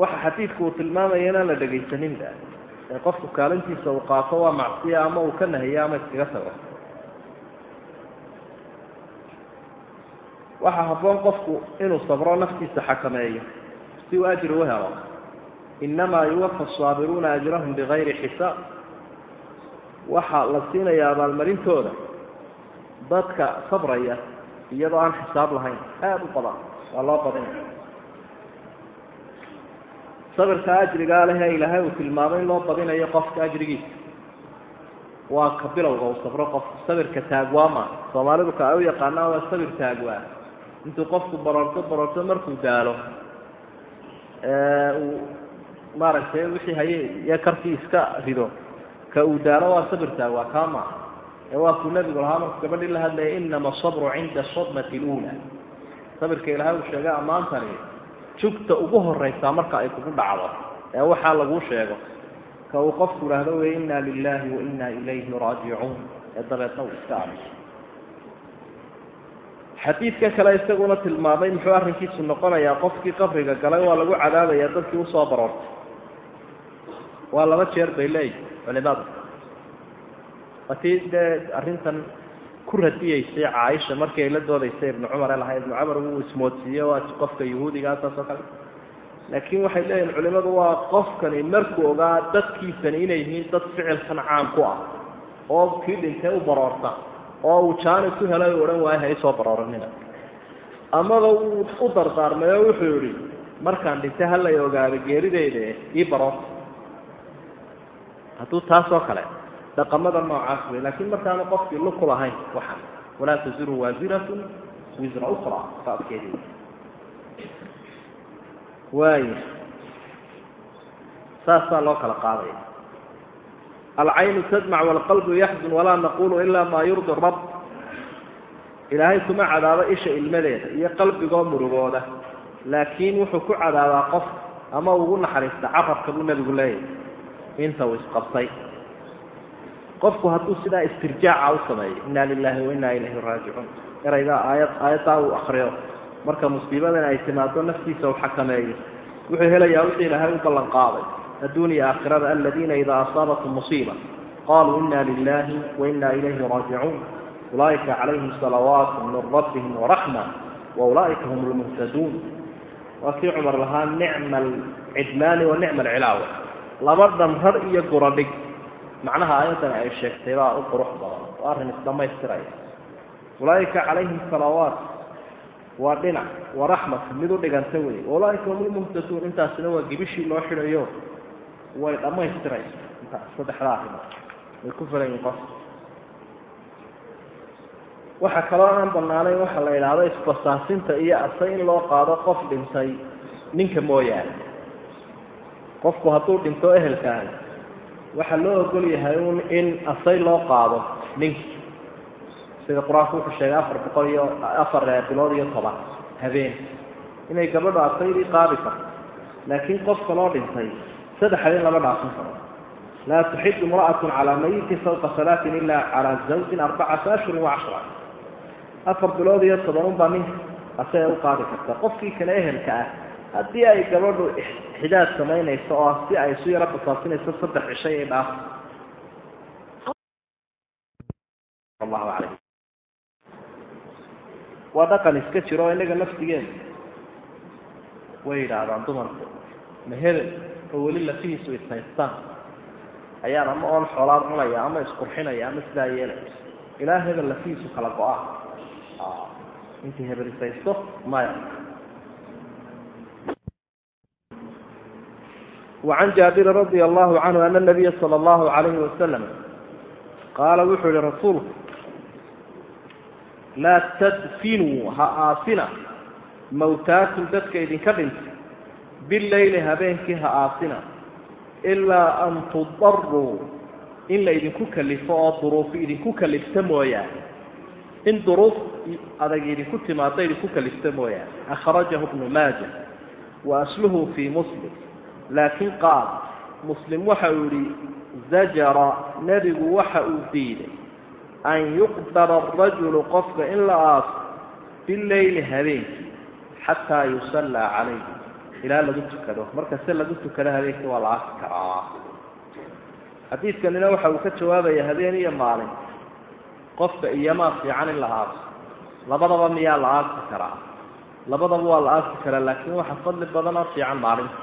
waxa xadiidku uu tilmaamaya inaan la dhegaysaninba ee qofku kaalintiisa uu qaato waa macsiya ama uu ka nahiyo ama iskaga tago. Waxaa habboon qofku inuu sabro naftiisa xakameeyo. Si uu ajri u helo. Inamaa yuwafa asaabiruuna ajrahum bigayri xisaab. Waxaa la siinaya abaalmarintooda. Dadka sabraya iyadoo aan xisaab lahayn. Aada u badan waa loo badinaya sabirka ajrigaa leh ilaahay uu tilmaamay in loo badinayo qofka ajrigiisa. Waa ka bilowga uu sabro qofku sabirka taagwaama soomaalidu ka ay u yaqaanaan waa sabir taagwaa. Intuu qofku baroorto baroorto markuu daalo uu maaragtay wixii haye iyo karkii iska rido ka uu daalo waa sabir taagwaa kaa maaha ee waa kuu nebigu lahaa markuu gabadhii la hadlayay inama asabru cinda sadmati luula sabirka ilaahay uu sheegay ammaantani jugta ugu horaysaa marka ay kugu dhacdo. Ee waxaa laguu sheego ka uu qofku idhaahdo wey inna lilahi wa inna ilayhi raajicuun. Ee dabeedna uu iska amiso xadiidka kale isaguna tilmaamay muxuu arrinkiisu noqonayaa qofkii qabriga galay waa lagu cadaabaya dadkii u soo baroortay. Waa laba jeer bay watii dee arrintan ku radiyeysay caaisha markii ay la doodaysay ibnu cumar ee lahaa ibnu cumar wuu ismoodsiiye waa qofka yahuudigaa saas oo kale. Laakiin waxay leeyihiin culimadu waa qofkani markuu ogaa dadkiisani inay yihiin dad ficilkan caam ku ah oo kii dhintay u baroorta oo uu jaanis u helay u odhan waayo ha isoo barooranina. Amaba uu u dardaarmay oo wuxuu yihi markaan dhintay halay ogaada geerideyda ii baroorta. Hadduu taas oo kale dhaqamada noocaas wey laakiin markaanu qofkii luku lahayn waxan walaa taziru waasiratun wisra ukra saaskeedi waaya saasaa loo kala qaadaya. Alcaynu tadmac waalqalbu yaxzun walaa naqulu ilaa maa yurdi rab ilaahay kuma cadaabo isha ilmadeeda iyo qalbigoo murugooda laakiin wuxuu ku cadaabaa qof ama ugu naxariista carabka buu nebigu leeyahay. Inta uu isqabtay qofku hadduu sidaa istirjaaca u sameeyo inna lilahi wa inna ilayhi raajicuun. Eraygaa aayad aayaddaa uu akriyo marka musiibadan ay timaado naftiisa uu xakameeyo. Wuxuu helayaa wixii ilaahay u ballan qaaday. Adduuniya aakhirada aladiina idaa asaabathum musiiba qaluu ina lilahi wa inna ilayhi raajicuun. Ulaa'ika calayhim salawaatu min rabbihim waraxma wa ulaa'ika hum lmuhtaduun waa kii cumar lahaa nicma alcidmaani wa nicma alcilaawa laba dhamrar iyo guradhig macnaha aayaddan ay sheegtay baa u qurux badan oo arrin isdhammaystiraya ulaa'ika calayhim salawaat waa dhinac waraxmat mid u dhiganta wey ulaaika hum lmuhtaduun intaasina waa gibishii loo xidhayo way dhammaystiraysa intaas saddexda arrimood way ku filayiin qof. Waxa kaloo aan banaanayn waxa la idhaahdo isbasaasinta iyo ase in loo qaado qof dhintay ninka mooyaane. Qofku hadduu dhinto ehelkaahi waxaa loo ogol yahay un in asay loo qaado ninka sida qur'aanku wuxuu sheegay afar boqol iyo afar bilood iyo toban habeen. Inay gabadho asaydii qaadi karto. Laakiin qofka loo dhintay saddex habeen lama dhaafin karo. Laa tuxidu imra'atun calaa mayitin fawqa salaatin ilaa calaa zawjin arbacata ashhurin wa cashra afar bilood iyo toban unbaa ninka asay u qaadi karta. Qofkii kale ehelka ah haddii ay gabadhu xidaad samaynayso oo si ay isu yaro basaasinayso saddex cishay ay dhaaf allahu calayh waa dhaqan iska jiro oo innaga naftigeena way yidhaahdaan dumarku. Ma hebel oo weli lafihiisu ishaystaan ayaan ama oon xoolaad cunaya ama isqurxinaya ama sidaa yeelaya ilaa hebel lafihiisu kala go-a. Intii hebel ishaysto maya wacan jaabiri radia allahu canhu ana nabiya sala allahu calayhi wasalam qaala wuxuu yihi rasuulku laa tadfinuu ha aasina mawtaakum dadka idinka dhintay bileyli habeenkii ha aasina ilaa an tudaruu in la idinku kalifo oo duruuf idinku kalifta mooyaane in duruuf adag idinku timaado idinku kalifta mooyaane akhrajahu bnu maaja wa asluhu fii muslim laakiin qaal muslim waxa uu yihi zajara nebigu waxa uu diiday an yuqdara arajulu qofka in la aaso bileyli habeenkii xataa yusallaa calayh ilaa lagu tukado. Marka se lagu tukado habeenkii waa la aasi karaa. Xadiidkanina waxa uu ka jawaabaya habeen iyo maalin. Qofka iyomaa fiican in la aaso. Labadaba miyaa la aasi karaa. Labadaba waa la aasi karaa laakiin waxa fadli badanoo fiican maalinta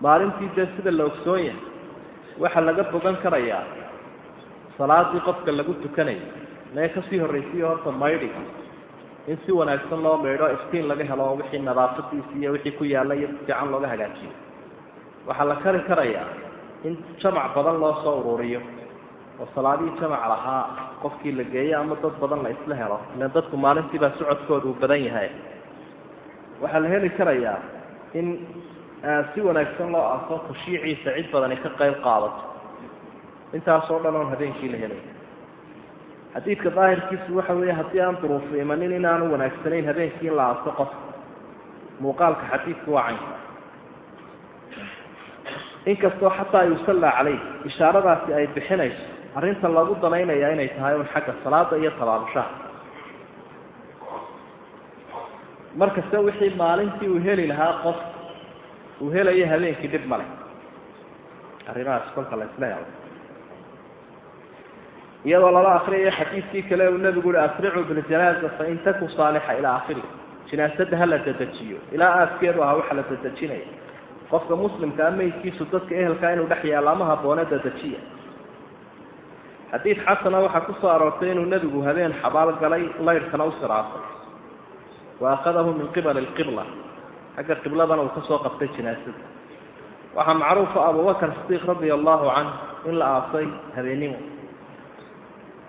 maalintii dee sida la ogsoon yahay waxaa laga bogan karayaa salaadii qofka lagu tukanayo mee ka sii horraysiyo horta maydhiga in si wanaagsan loo maydho iftiin laga helo oo wixii nadaafadiisi iyo wixii ku yaalla iyo fiican looga hagaajiyo. Waxaa la kari karayaa in jamac badan loo soo ururiyo oo salaadihii jamac lahaa qofkii la geeyo ama dad badan la isla helo. Ilan dadku maalintiibaa socodkooda uu badan yahay. Waxaa la heli karayaa in si wanaagsan loo arko khushiiciisa cid badani ka qayb qaadato. Intaasoo dhan oon habeenkii la helay. Xadiidka daahirkiisu waxa weeye haddii aan duruufu imanin inaanu wanaagsanayn habeenkii in la aaso qof muuqaalka xadiidku waa caynka inkastoo xataa yusallaa calayh ishaaradaasi ay bixinayso arrinta lagu danaynaya inay tahay un xagga salaada iyo tabaabushaha. Markasta wixii maalintii uu heli lahaa qof uu helayo habeenkii dhib male arrimahaas kolka la helo iyadoo lala akriyayo xadiidkii kale uu nebigu uhi asricuu biljanaaza fain taku saalixa ilaa akhiri jinaasada ha la dedejiyo ilaa aaskeedu aha waxa la dedejinaya qofka muslimkaa meydkiisu dadka ehelkaa inuu dhex yaalla ama haboone dedejiya xadiid xasana waxaa ku soo aroortay inuu nebigu habeen xabaal galay laydhkana u siraafay. Wa min qibali lqibla xagga qibladana uu ka soo qabtay jinaasada waxaa macruufa abubakar sidiiq radia allahu canh in la aasay habeennimo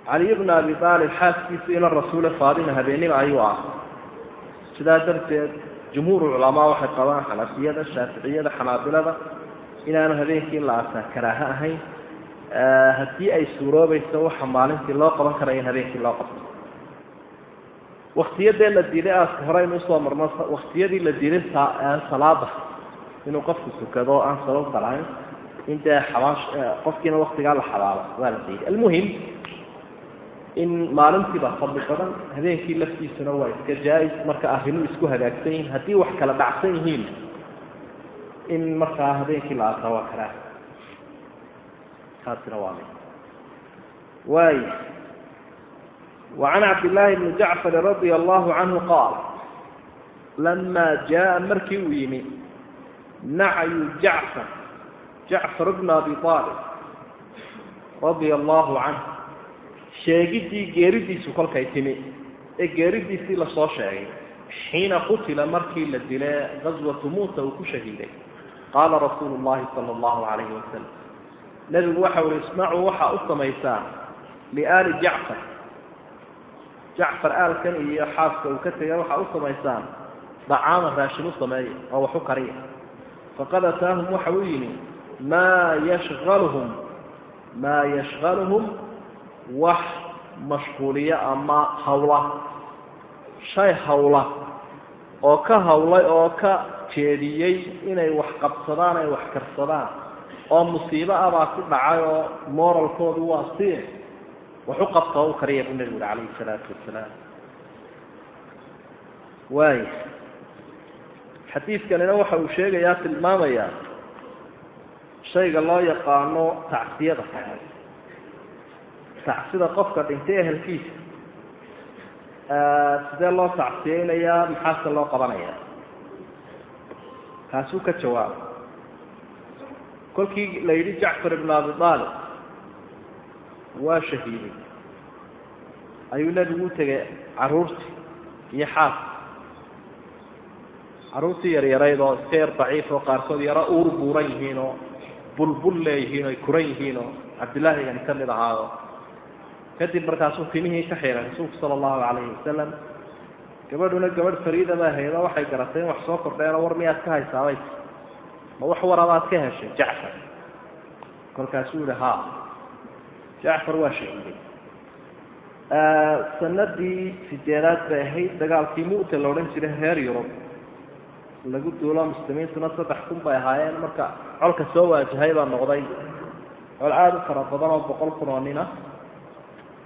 caliy bna abi aalib xaaskiisa ila rasuule faadima habeennimo ayuu aasay sidaa darteed jumhuuru culamaa waxay qabaan xanafiyada shaaficiyada xanaabilada inaanu habeenkii la aasaa karaaho ahayn. Haddii ay suuroobayso waxa maalintii loo qaban karaya in habeenkii loo qabto waktiyadee la aaska horeynu u soo marno waktiyadii la diiday salaada. Inuu qofku tukado aan sababta lahayn in dee qofkiina waktigaa la xabaalo waa la diiday. Almuhim in maalintiiba fadli badan habeenkii laftiisuna waa iska jaa-is marka arrimu isku hagaagsan yihiin. Haddii wax kala dhacsan yihiin in markaa habeenkii la aasaa waa karaaha taasina waa mid. Waay وعن عبد الله بن جعفر رضي الله عنه قال لما جاء مرkii uu yimi نعي جعفر جعفر بن أبي طالب رضي الله عنه sheegidii geeridiisu kolkay timi ee geeridiisii lasoo sheegay xiina qutila markii la dile gaswatu muusa uu ku shahiiday qaala rasuulu llahi sala allahu calayhi wasalam nebigu waxa uhi ismacuu waxaa u samaysaa liaali jacfar jacfar aalkan iyo xaaska uu ka tegay waxaa u samaysaan dacaaman raashin u sameeya oo wax u kariya. Faqad ataahum waxa u yimi maa yashqaluhum maa yashqaluhum wax mashquuliya ama hawla. Shay hawla oo ka hawlay oo ka jeediyey inay wax qabsadaan ay wax karsadaan oo musiibo ah baa ku dhacay oo moralkoodu waa sie wax u qabta oo u kariya buu nebigu uri calayhi salaatu wasalaam waaya xadiidkanina waxa uu sheegayaa tilmaamayaa shayga loo yaqaano tacsiyada. Tacsida qofka dhintay ehelkiisa. Sidee loo tacsiyeynayaa maxaase loo qabanayaa kaasuu ka jawaaba kolkii la yidhi jacfar ibn abi aalib waa shahiiday ayuu nebigu u tegay caruurtii iyo xaaska carruurtii yaryarayd oo iska yar daciif oo qaarkood yaro uur buuran yihiin oo bulbul leeyihiin oo ay kuran yihiin oo cabdillaahigani ka mid ahaado. Kadib markaasuu timihii ka xiray rasuulku sala allahu calayhi wasalam gabadhuna gabadh fariida baa haydo waxay garatay in wax soo kordheenoo war miyaad ka haysaabay ma wax warabaad ka heshay jacfar. Kolkaasuu yihi ha jacfar waa shahiiday sanadii sideedaad bay ahayd dagaalkii mu'ta la odhan jiray reer yurub. Lagu duulo muslimiintuna saddex kun bay ahaayeen marka colka soo waajahay baa noqday col aada u fara badan oo boqol kun oo nin ah.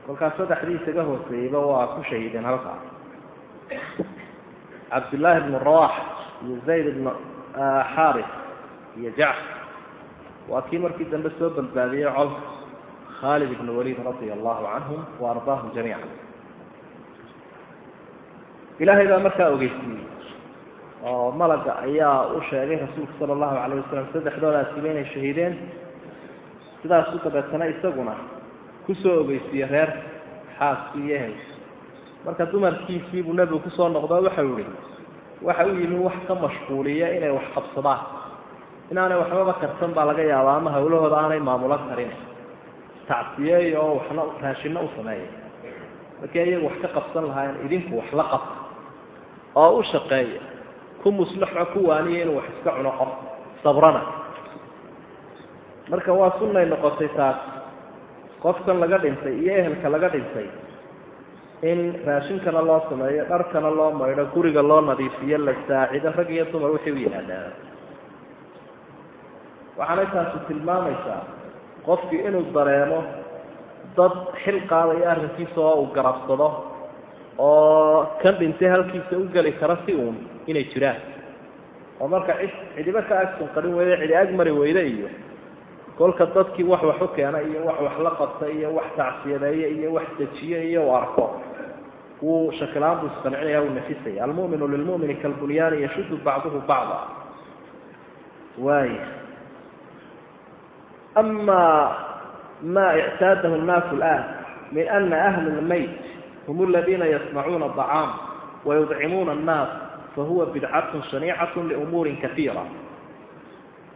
Kolkaas saddexdii isaga hooseeyeyba waa ku shahiideen halkaa cabdillaahi ibnu rawax iyo zayd ibnu xaris iyo jacfar. Waa kii markii dambe soo badbaadiyey colka khaalid ibn waliid radia allahu canhum wa ardaahum jamiica ilaahay baa markaa ogeysiiyey. Oo malaga ayaa u sheegay rasuulku sala allahu calayh wasalam saddexdoodaasiba inay shahiideen. Sidaasu dabeetana isaguna ku soo ogeysiiyey reer xaaskii iyo ehelka marka dumarkiisiibuu nebigu ku soo noqdoo waxau yihi waxa u yimi wax ka mashquuliya inay wax qabsadaan. Inaanay waxbaba karsan baa laga yaabaa ama hawlahooda aanay maamulo karin tacsiyeeya oo waxna raashinna u sameeya markii iyagu wax ka qabsan lahaayeen idinku wax la qabta oo u shaqeeya ku muslaxo ku waaniya inuu wax iska cuno qof sabrana. Marka waa sunnay noqotay taas. Qofkan laga dhintay iyo ehelka laga dhintay. In raashinkana loo sameeyo dharkana loo maydho guriga loo nadiifiyo la saacido rag iyo dumar wixii u yimaadaan waxaanay taasi tilmaamaysaa qofkii inuu dareemo dad xil qaadaya arrinkiisa oo uu garabsado oo kan dhintay halkiisa u geli kara si uun inay jiraan. Oo marka cid cidiba ka agsun qarin weyde cidi ag mari weyde iyo kolka dadkii wax wax u keena iyo wax wax la qabta iyo wax tacsiyadeeye iyo wax dejiye iyo u arko. Wuu shakilaan buu isqancinaya uu nafisaya. Almu'minu lilmu'mini kalbunyaani yashudu bacduhu bacda waaya ama ma ictaadahu الnaasu الآn min ana أhla الmayt hm اladiina yasmacuuna الطacaam wayudcimuuna الnaas fahuwa bidcaة شhaنيicaة لأmuuri kaثiira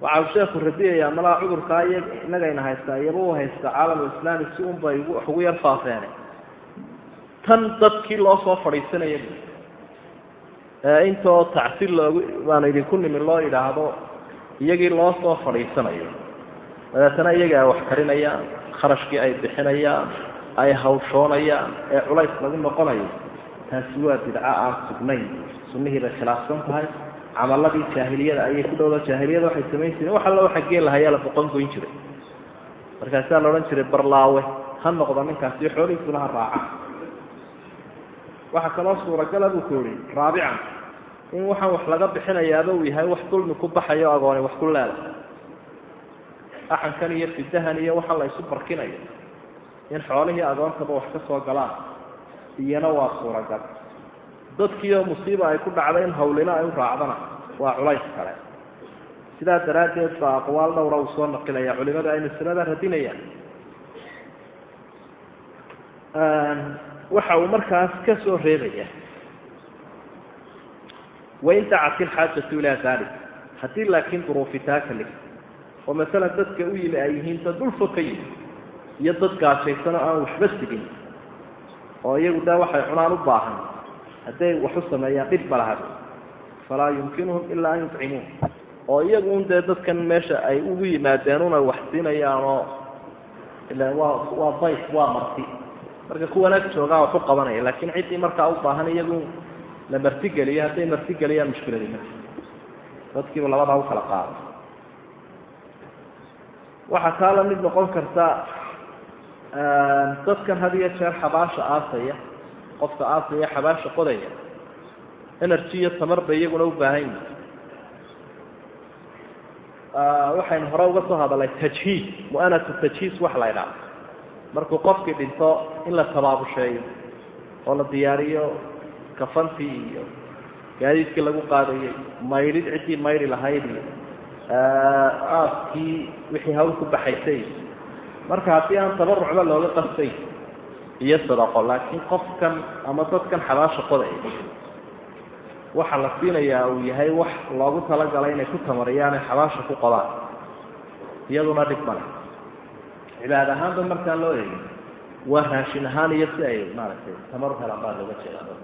waxa uu sheeku radiyayaa malaa cudurkaa iy inagayna haystaa iyaba u haysta caalamulislaami si un bay wax ugu yar faafeene tan dadkii loo soo fadhiisanaya intoo tacsiir loogu baanu idinku nimi loo yidhaahdo iyagii loo soo fadhiisanayo dabeetana iyaga ay wax karinayaan kharashkii ay bixinayaan ay hawshoonayaan ee culays lagu noqonayo. Taasi waa bidco aan sugnayn. Sunnihii bay khilaafsan tahay. Camaladii jaahiliyada ayay ku dhowda jaahiliyada waxay samayn jireen wax alla waxa geel lahayaa la boqon goyn jiray. Markaasaa la odhan jiray barlaawe ha noqdo ninkaasi xoolihiisuna ha raaca. Waxaa kaloo suuragala buu ku yihi raabican in waxaan wax laga bixinayaaba uu yahay wax dulmi ku baxayo agooni wax ku leedahay axankan iyo fidahan iyo waxaa la isu barkinayo. In xoolihii agoontaba wax ka soo galaan iyana waa suuragal. Dadkii musiiba ay ku dhacday in hawlina ay u raacdana waa culays kale. Sidaa daraaddeed baa aqwaal dhowra uu soo naqilaya culimadu ay masalada radinayaan. Waxa uu markaas ka soo reebaya wain dacat ilxaajatu ilaa dalik haddii laakiin duruufitaa kalif oo masalan dadka u yimi ay yihiin dad dhulfo ka yimi iyo dad gaashaysan oo aan waxba sigin oo iyagu daa waxay cunaan u baahan. Hadday wax u sameeyaan dhib ma falaa yumkinuhum ilaa an yudcimuun oo iyagu un dee dadkan meesha ay ugu yimaadeen una wax siinayaan oo ila waa waa dayf waa marti. Marka kuwan ag joogaa wax u qabanaya laakiin ciddii markaa u baahan iyagu la martigeliyo hadday martigeliyaan mushkiladi ma dadkiiba labadaa u kala qaada waxaa taa la mid noqon karta dadkan had iyo jeer xabaasha aasaya qofka aasaya xabaasha qodaya energy iyo tamar bay iyaguna u baahan yihiin waxaynu hore uga soo hadalay tajhiis mu'anatu tajhiis wax la ydhaha markuu qofkii dhinto in la tabaabusheeyo oo la diyaariyo kafantii iyo gaadiidkii lagu qaadayay maydhid ciddii maydhi lahayd iyo aaskii wixii hawl ku baxaysay. Marka haddii aan tabarucba looga qastay iyo sadaqo laakiin qofkan ama dadkan xabaasha qodaya waxa la siinayaa uu yahay wax loogu talagalay inay ku tamariyaan ay xabaasha ku qodaan. Iyaduna dhib male cibaad ahaanba markaan loo eegin waa raashin ahaan iyo si ay maaragtay tamaru helaan baa looga jeedaa.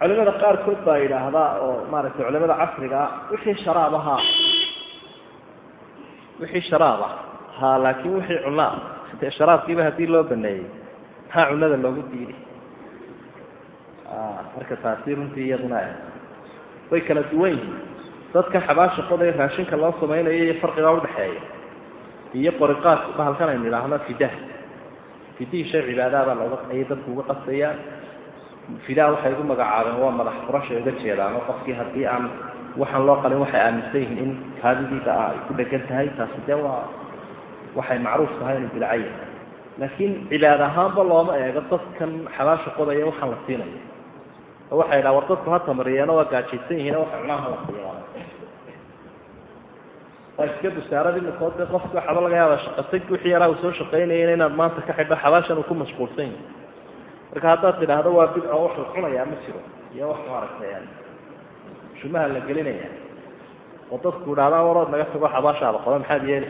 Culimada qaarkood baa yidhaahdaa oo maaragtay culimada casriga ah wixii sharaab ahaa wixii sharaab ah. Ha laakiin wixii cunaa dee sharaabkiiba haddii loo baneeyey maxaa cunada loogu diiday marka taasi runtii iyaduna way kala duwan yihiin dadka xabaasha qoday raashinka loo samaynayo iyo farqigaa udhaxeeya iyo qoriqaadka bahalkan aynu idhaahno fidah. Fidihii shay cibaadaabaa looga ayay dadku uga qasayaan fidaa waxay ugu magacaabeen waa madax furashay uga jeedaan oo qofkii haddii aan waxaan loo qalin waxay aaminsan yihiin in kaadidiida ah ay ku dhegan tahay taasi dee waa waxay macruuf tahay inuu bidcayahay laakiin cibaad ahaanba looma eego dadkan xabaasha qodaya waxaan la siinayo oo waxay dhaha war dadku ha tamariyeeno waa gaajaysan yihiin waxay cunaan hala siiya. Waa iska busaaradii mikood dee qofka waxaba laga yaaba shaqatay wixii yaraa uu soo shaqaynayana inaad maanta ka xidho xabaashan uu ku mashquulsan yahay. Marka haddaad tidhaahdo waa bidco wax la cunayaa ma jiro. Iyo wax maaragtay shumaha la gelinaya. Oo dadku idhahdaa warood naga tago xabaashaada qoda maxaad yeeli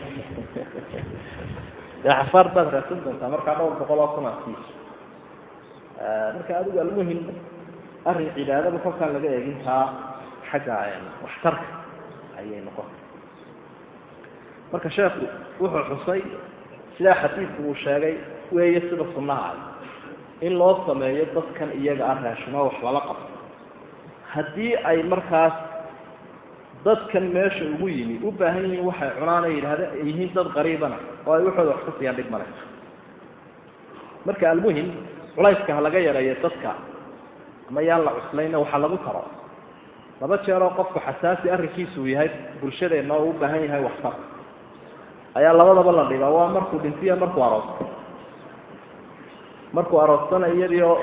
dee xafaar baad raadsan doontaa markaa dhowr boqol oo kun aad siiso marka adigu almuhim arrin cibaadada kolkaan laga eegin taa xagga waxtarka ayay noqon. Marka sheekhu wuxuu xusay sidaa xadiidku uu sheegay weeye sida sunnaha ah in loo sameeyo dadkan iyaga ah raashimo wax lala qabto haddii ay markaas dadkan meesha ugu yimi u baahan yihiin waxay cunaan ay yidhahda yihiin dad qariibana oo ay waxooda wax ku siiyaan dhib male marka almuhim culayska ha laga yareeyo dadka ama yaan la cuslayna waxa lagu taro laba jeeroo qofku xasaasi arrinkiisa uu yahay bulshadeenna oo u baahan yahay waxtar. Ayaa labadaba la dhigaa waa markuu dhintiyo markuu aroosto. Markuu aroostana iyadiioo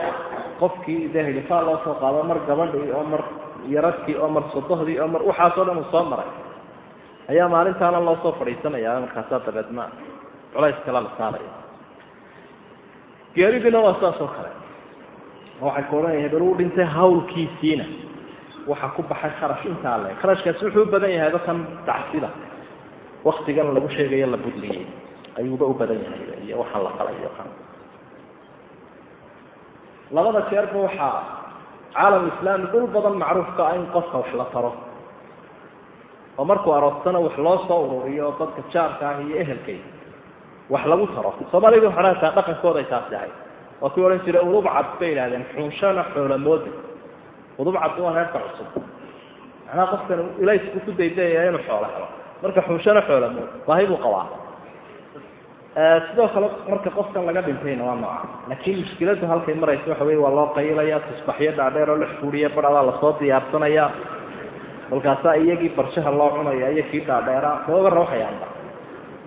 qofkii dee hilifaa loo soo qaado mar gabadhii oo mar yaradkii oo mar sodohdii oo mar waxaasoo dhan uu soo maray. Ayaa maalintaana loo soo fadhiisanaya markaasaa dabeedna culays kala la saaraya. Geeridina waa saas oo kale. Waxay ka odhanaya hebel uu dhintay hawlkiisiina. Waxa ku baxay kharash intaa le kharashkaasi wuxuu u badan yahayba kan dacsida waktigan lagu sheegayo la budliyey ayuuba u badan yahay iyo waxaan la qalay labada jeerba waxaa caalam islaami dhul badan macruufka ah in qofka wax la taro oo markuu aroostana wax loo soo ururiyo oo dadka jaarka ah iyo ehelkay wax lagu taro. Soomaalida waxay dhahataa dhaqankooda ay taasi ahay waa kuwii odhan jira udub cad bay yidhahdeen xunshana xoolamoodi udub cad waa reerka cusub. Macnaha qofkan ilaysku ku daydayaya inuu xoolo helo. Marka xunshana xoolamood baahi buu qabaa sidoo kale marka qofkan laga dhintayna waa nooca laakiin mushkiladu halkay maraysa waxa wey waa loo qaylaya tusbaxyo dhaadheer oo la xuuriya baradaa la soo diyaarsanaya. Kolkaasaa iyagii barshaha loo cunaya iyo kii dhaadheera sababa rawxayaanba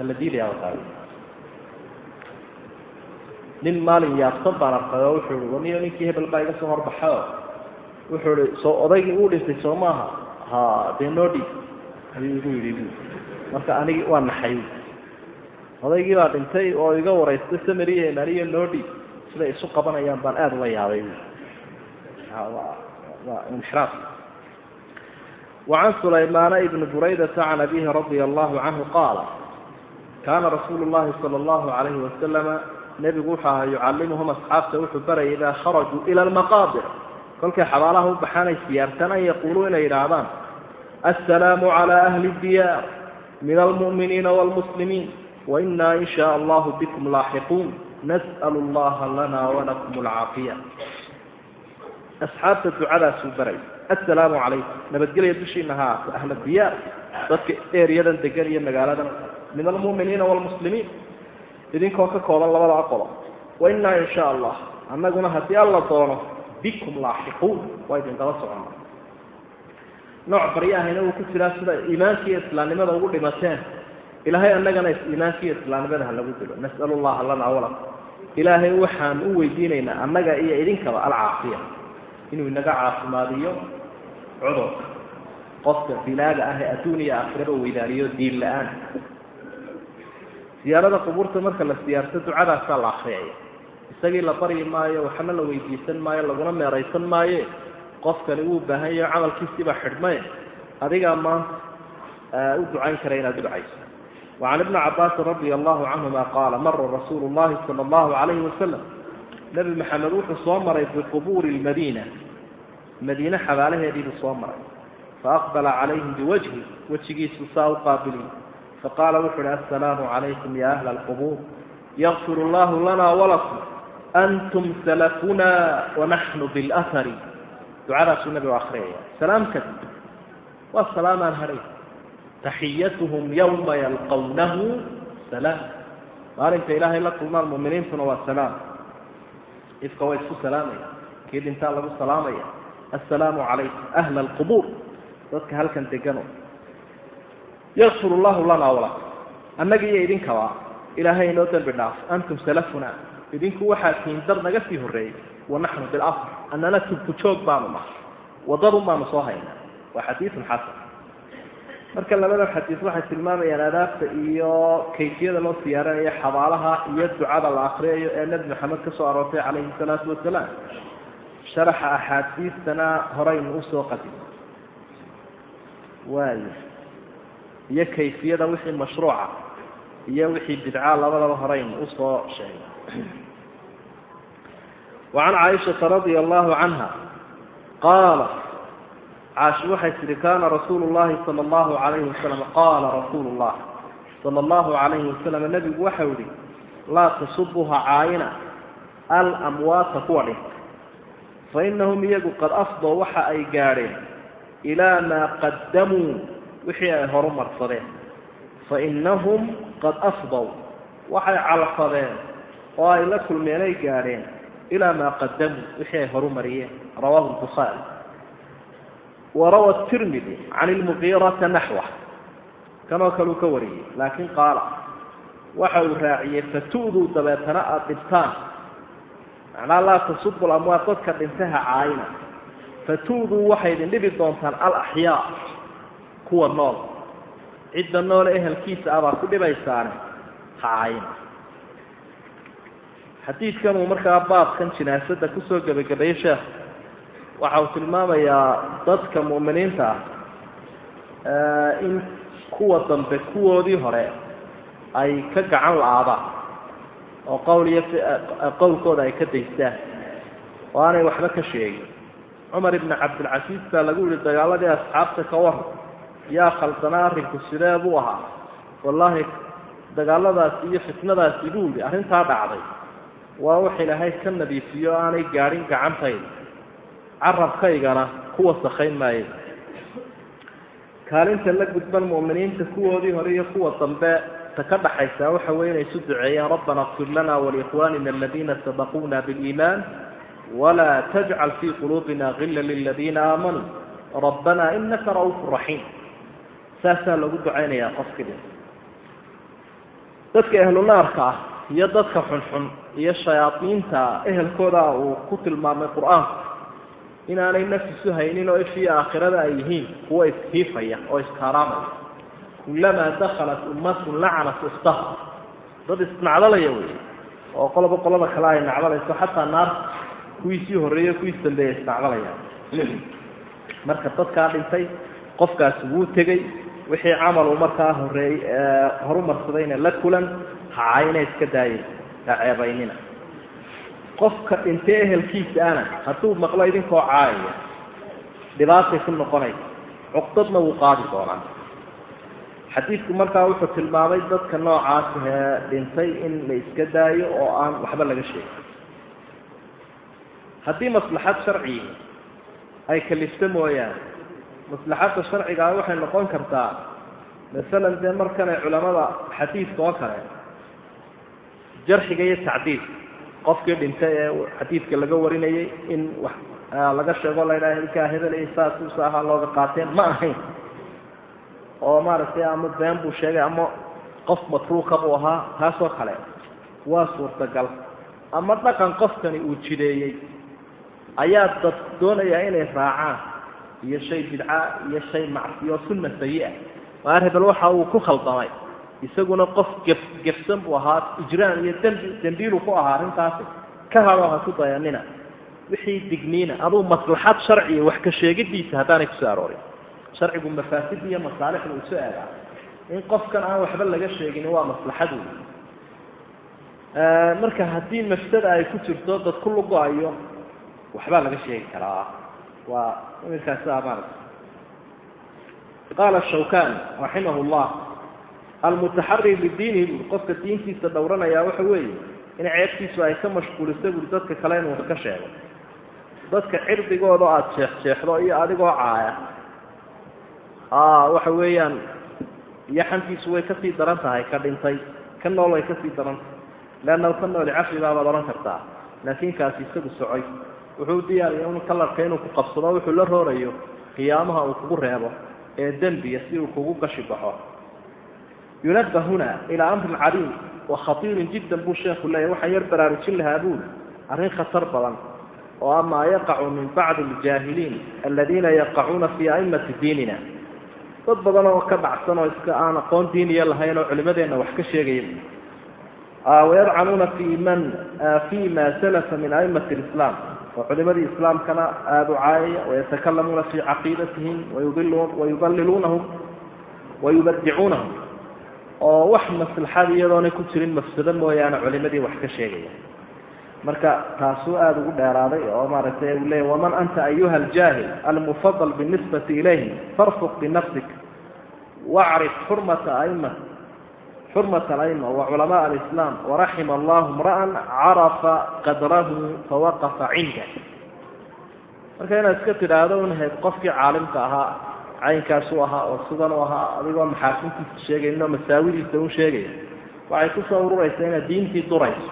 la diidaya wataa nin maalin yaabsan baan arkay oo wuxuu i waniyo ninkii hebel baa iga soo horbaxao wuxuu i soo odaygii uu dhintay soo maaha? Ha dee noo dhiib ayuu igu yidhi marka anigi waa naxay odaygii baa dhintay oo iga waraystay samariya maniyo noo dhiib siday isu qabanayaan baan aada uga yaabay waa inxiraaf وعن سليمان بن بريدة عن أبيه رضي الله عنه قال كان رسول الله صلى الله عليه وسلم نبي وxaa يعلمهم أصحاabta wuxuu baraya إذا خرجوا إلى المقابر kolkay xabaalaha u baxaan ay siyaartaan an yaquluu inay yidhaahdaan السلام على أهل الديار من المؤمنين والمسلمين wainaa in shaa allahu bikum laaxiquun nas'alu allaha lana walakum alcaafiya asxaabta ducadaasuu baray. Assalaamu calaykum. Nabadgelya dushiina haa ahla dadka eryadan degan iyo magaaladan. Min almu'miniina waalmuslimiin idinkoo ka kooban labada aqolo. Wainaa in shaa allah annaguna haddii alla doono bikum laaxiquun waa idin daba nooc baryahayna wuu ku jiraa sida iimaanka iyo islaamnimada ugu dhimateen ilaahay annagana iimaankiiyo islaamnimada ha lagu dilo. Nas'alu llaha lana walakum ilaahay waxaan u weydiinaynaa annaga iyo idinkaba alcaafiya. Inuu inaga caafimaadiyo cudurka qofka bilaaga ah ee adduun iyo aakhiraba weydaaniyo diin la'aan. Siyaarada qubuurta marka la siyaarto ducadaasaa la akriyaya isagii la baryi maayo waxna la weydiisan maayo laguna meeraysan maaye qofkani wuu baahan yaho camalkiisiibaa xidhmaye adigaa maanta u ducayn kara inaad u وعن ابن عباس رضي الله عنهما قال مر رسول الله صلى الله عليه وسلم نبي محمد wuxuu soo maray بqبور المdينة madiine xabaalaheediibuu soo maray faأqبلa عalayهim بوجهi wejigiisu saa u qaabiliy faqaala wuxu uhi السلام عalayكم ya أهل الqبور يغfir الlah lana وlكم أntm سلفuna وnaحن bالأثر ducadaasuu nabigu akriyaya salaam kadib waa salaamaan haray taxiyathm ywma ylqwnahu salaam maalinta ilaahay la kulmaan muminiintuna waa salaam. Ifka waa isku salaamaya. Kii dhintaa lagu salaamaya. Assalaamu calaykum ahla alqubuur. Dadka halkan degano. Yakfir llahu lana walakum annaga iyo idinkaba ilaahay inoo dembi dhaaf. Antum salafuna. Idinku waxaa tihiin dar naga sii horreeyey. Wanaxnu bilafr annana tubku joog baanu nahay wadadun baanu soo haynaa. Waa xadiidun xasan marka labada xadiis waxay tilmaamayaan adaabta iyo kayfiyada loo siyaaranayo xabaalaha iyo ducada la akhriyayo ee nebi maxamed ka soo aroortay calayhi salaatu wasalaam. Sharaxa axaadiistana horaynu u soo qadin. Waayo iyo kayfiyada wixii mashruuca iyo wixii bidcaa labadaba horeynu u soo sheegay. Wacan caaishata radia allahu canha qaalat caashi waxay tihi kaana rasuulu llahi sala allahu alayhi wasalam qaala rasuulu llah sala allahu alayhi wasalam nebigu waxau yihi laa tasubuha caayina alamwaata kuwa dhintay fa inahum iyagu qad afdoo waxa ay gaadheen ilaa maa qaddamuu wixii ay horu marsadeen fa inahum qad afdow waxay calfadeen oo ay la kulmeen ay gaadheen ilaa maa qadamuu wixii ay horu mariyeen rawaahu lbukhaari warawa tirmidi can ilmugiirata naxwa kanoo kaleu ka wariyey laakiin qaala waxa uu raaciyey fatu'duu dabeetana aada dhibtaan macnaa laa tasubu lamwaad dadka dhintaha caayina fatu'duu waxay idin dhibi doontaan alaxyaa kuwa nool cidda noole ehelkiisa abaa ku dhibaysaane ha caayina xadiidkan uu markaa baabkan jinaasada ku soo gebagabeeyey sheekh waxa uu tilmaamayaa dadka mu'miniinta ah in kuwa dambe kuwoodii hore ay ka gacan la-aadaan oo qowl iyo qowlkooda ay ka daystaan. Oo aanay waxba ka sheegin. Cumar ibni cabdilcasiis baa lagu yihi dagaaladii asxaabta ka waran yaa khaldanaa arrinku sidee buu ahaa? Wallaahi dagaaladaasi iyo fitnadaasi buu yihi arrintaa dhacday. Waa wax ilaahay ka nadiifiyo aanay gaadhin gacantayda carabkaygana ku wasakhayn maayo kaalinta la gudban mu'miniinta kuwoodii hore iyo kuwa dambe ta ka dhaxaysaa waxa weye inay isu duceeyeen rabbana اkfir lana waliikhwanina aladiina sabaquuna biاliimaan walaa tajcal fii quluubina gila liladiina aamanuu rabbana inaka ra'uuf raxiim saasaa lagu ducaynayaa qofkii dhin dadka ehlu naarka ah iyo dadka xunxun iyo shayaadiinta ehelkooda uu ku tilmaamay qur'aanku inaanay nafisu haynin oo ifii aakhirada ay yihiin kuwa ishiifaya oo iskaaraamaya kulamaa dakhalat ummatun lacanat ukhtaha. Dad isnacdalaya wey oo qoloba qolada kale ay nacdalayso xataa naarta kuwiisii horreeye kuwiis dambeeya isnacdalayaan marka dadkaa dhintay qofkaasi wuu tegey wixii camal uu markaa horeey horumarsadayna la kulan hacayna iska daayay ceebaynina qofka dhintay ehelkiisa ana hadduu maqlo idinkoo caayaya dhibaatay ku noqonaysa cuqdadna wuu qaadi doonaa. Xadiidku markaa wuxuu tilmaamay dadka noocaas dhintay in la iska daayo oo aan waxba laga sheegin. Haddii maslaxad sharcigi ay kalifto mooyaane maslaxadda sharcigaa waxay noqon kartaa masalan dee markan ay culamada xadiidka oo kale jarxiga iyo tacdiid qofkii dhintay ee xadiidka laga warinayay in wax laga sheego la ydhaha ilkaa hebel iyo saas usa ahaa looga qaateen. Ma ahayn. Oo maaragtay ama been buu sheegay ama qof matruuka buu ahaa taasoo kale waa suurtagal. Ama dhaqan qofkani uu jideeyey ayaa dad doonayaa inay raacaan iyo shay bidca iyo shay macsiyo sunna sayi-a maar hebel waxa uu ku khaldamay isaguna qof gef gefsan buu ahaa ijraan iyo dembi dembiilu ku ahaa arrintaasi. Ka hadoo ha ku dayanina. Wixii digniina aduu maslaxad sharciya wax ka sheegidiisa haddaanay ku soo aroorin. Sharcigu mafaasid iyo masaalixda uu soo aagaa in qofkan aan waxba laga sheegin waa maslaxad wey marka haddii mafsada ay ku jirto dad ku lugo-ayo waxbaa laga sheegi karaa. Waa imirkaasi maarata qaala shawkan raximah llah almutaxari lidiinihi qofka diintiisa dhowranayaa waxa weeye in ceebtiisu ay ka mashquuliso buri dadka kale inuu ka sheego. Dadka cirdigooda aada jeexjeexdo iyo adigoo caaya waxa weeyaan yaxantiisu way ka sii daran tahay ka dhintay ka nool way ka sii daran tahay. Leanna ka nooli cafi baabaad odhan kartaa laakiin kaasi isagu socoy wuxuu diyaariya un kalarka inuu ku qabsado wuxuu la roorayo qiyaamaha uu kugu reebo ee dembiya si uu kugu gashi baxo yunabba huna ilaa amrin cadiim wa khatiirin jiddan buu sheekhu leeyahy waxaan yar baraarujin lahaa buuli arrin khatar badan oo amaa yaqacu min bacdi aljaahiliin aladiina yaqacuuna fii aimati diinina dad badan oo ka dhacsan oo iska aan aqoon diiniya lahayn oo culimadeenna wax ka sheegaya wayadcanuuna fi man fi ma salafa min aimati lislaam oo culimadii islaamkana aada u caayaya wayatakalamuuna fi caqiidatihim wayudalliluunahum wayubadicuunahum oo wax maslaxad iyadoonay ku jirin mafsado mooyaane culimadii wax ka sheegaya. Marka taasuu aada ugu dheeraaday oo maaragtay u leeya waman anta ayuha aljaahil almufadal binisbati ilayhim farfuq binafsik wacrif xurmata aima xurmat alaima wa culamaa alislaam waraxima allahu mra'an carafa qadrahu fawaqafa cinda marka inaad iska tidhaahdo unhayd qofkii caalimka ahaa caynkaasu ahaa oo sidan u ahaa adigoo maxaasintiisa sheegayn oo masaawidiisa un sheegaya waxay ku soo ururaysaa inaad diintii durayso.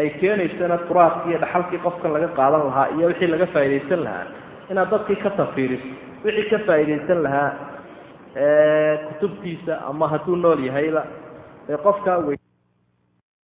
Ay keenaysana turaadkii iyo dhaxalkii qofkan laga qaadan lahaa iyo wixii laga faaidaysan lahaa inaad dadkii ka tafiiriso wixii ka faaidaysan lahaa kutubtiisa ama hadduu nool yahayba ee qofkaa wey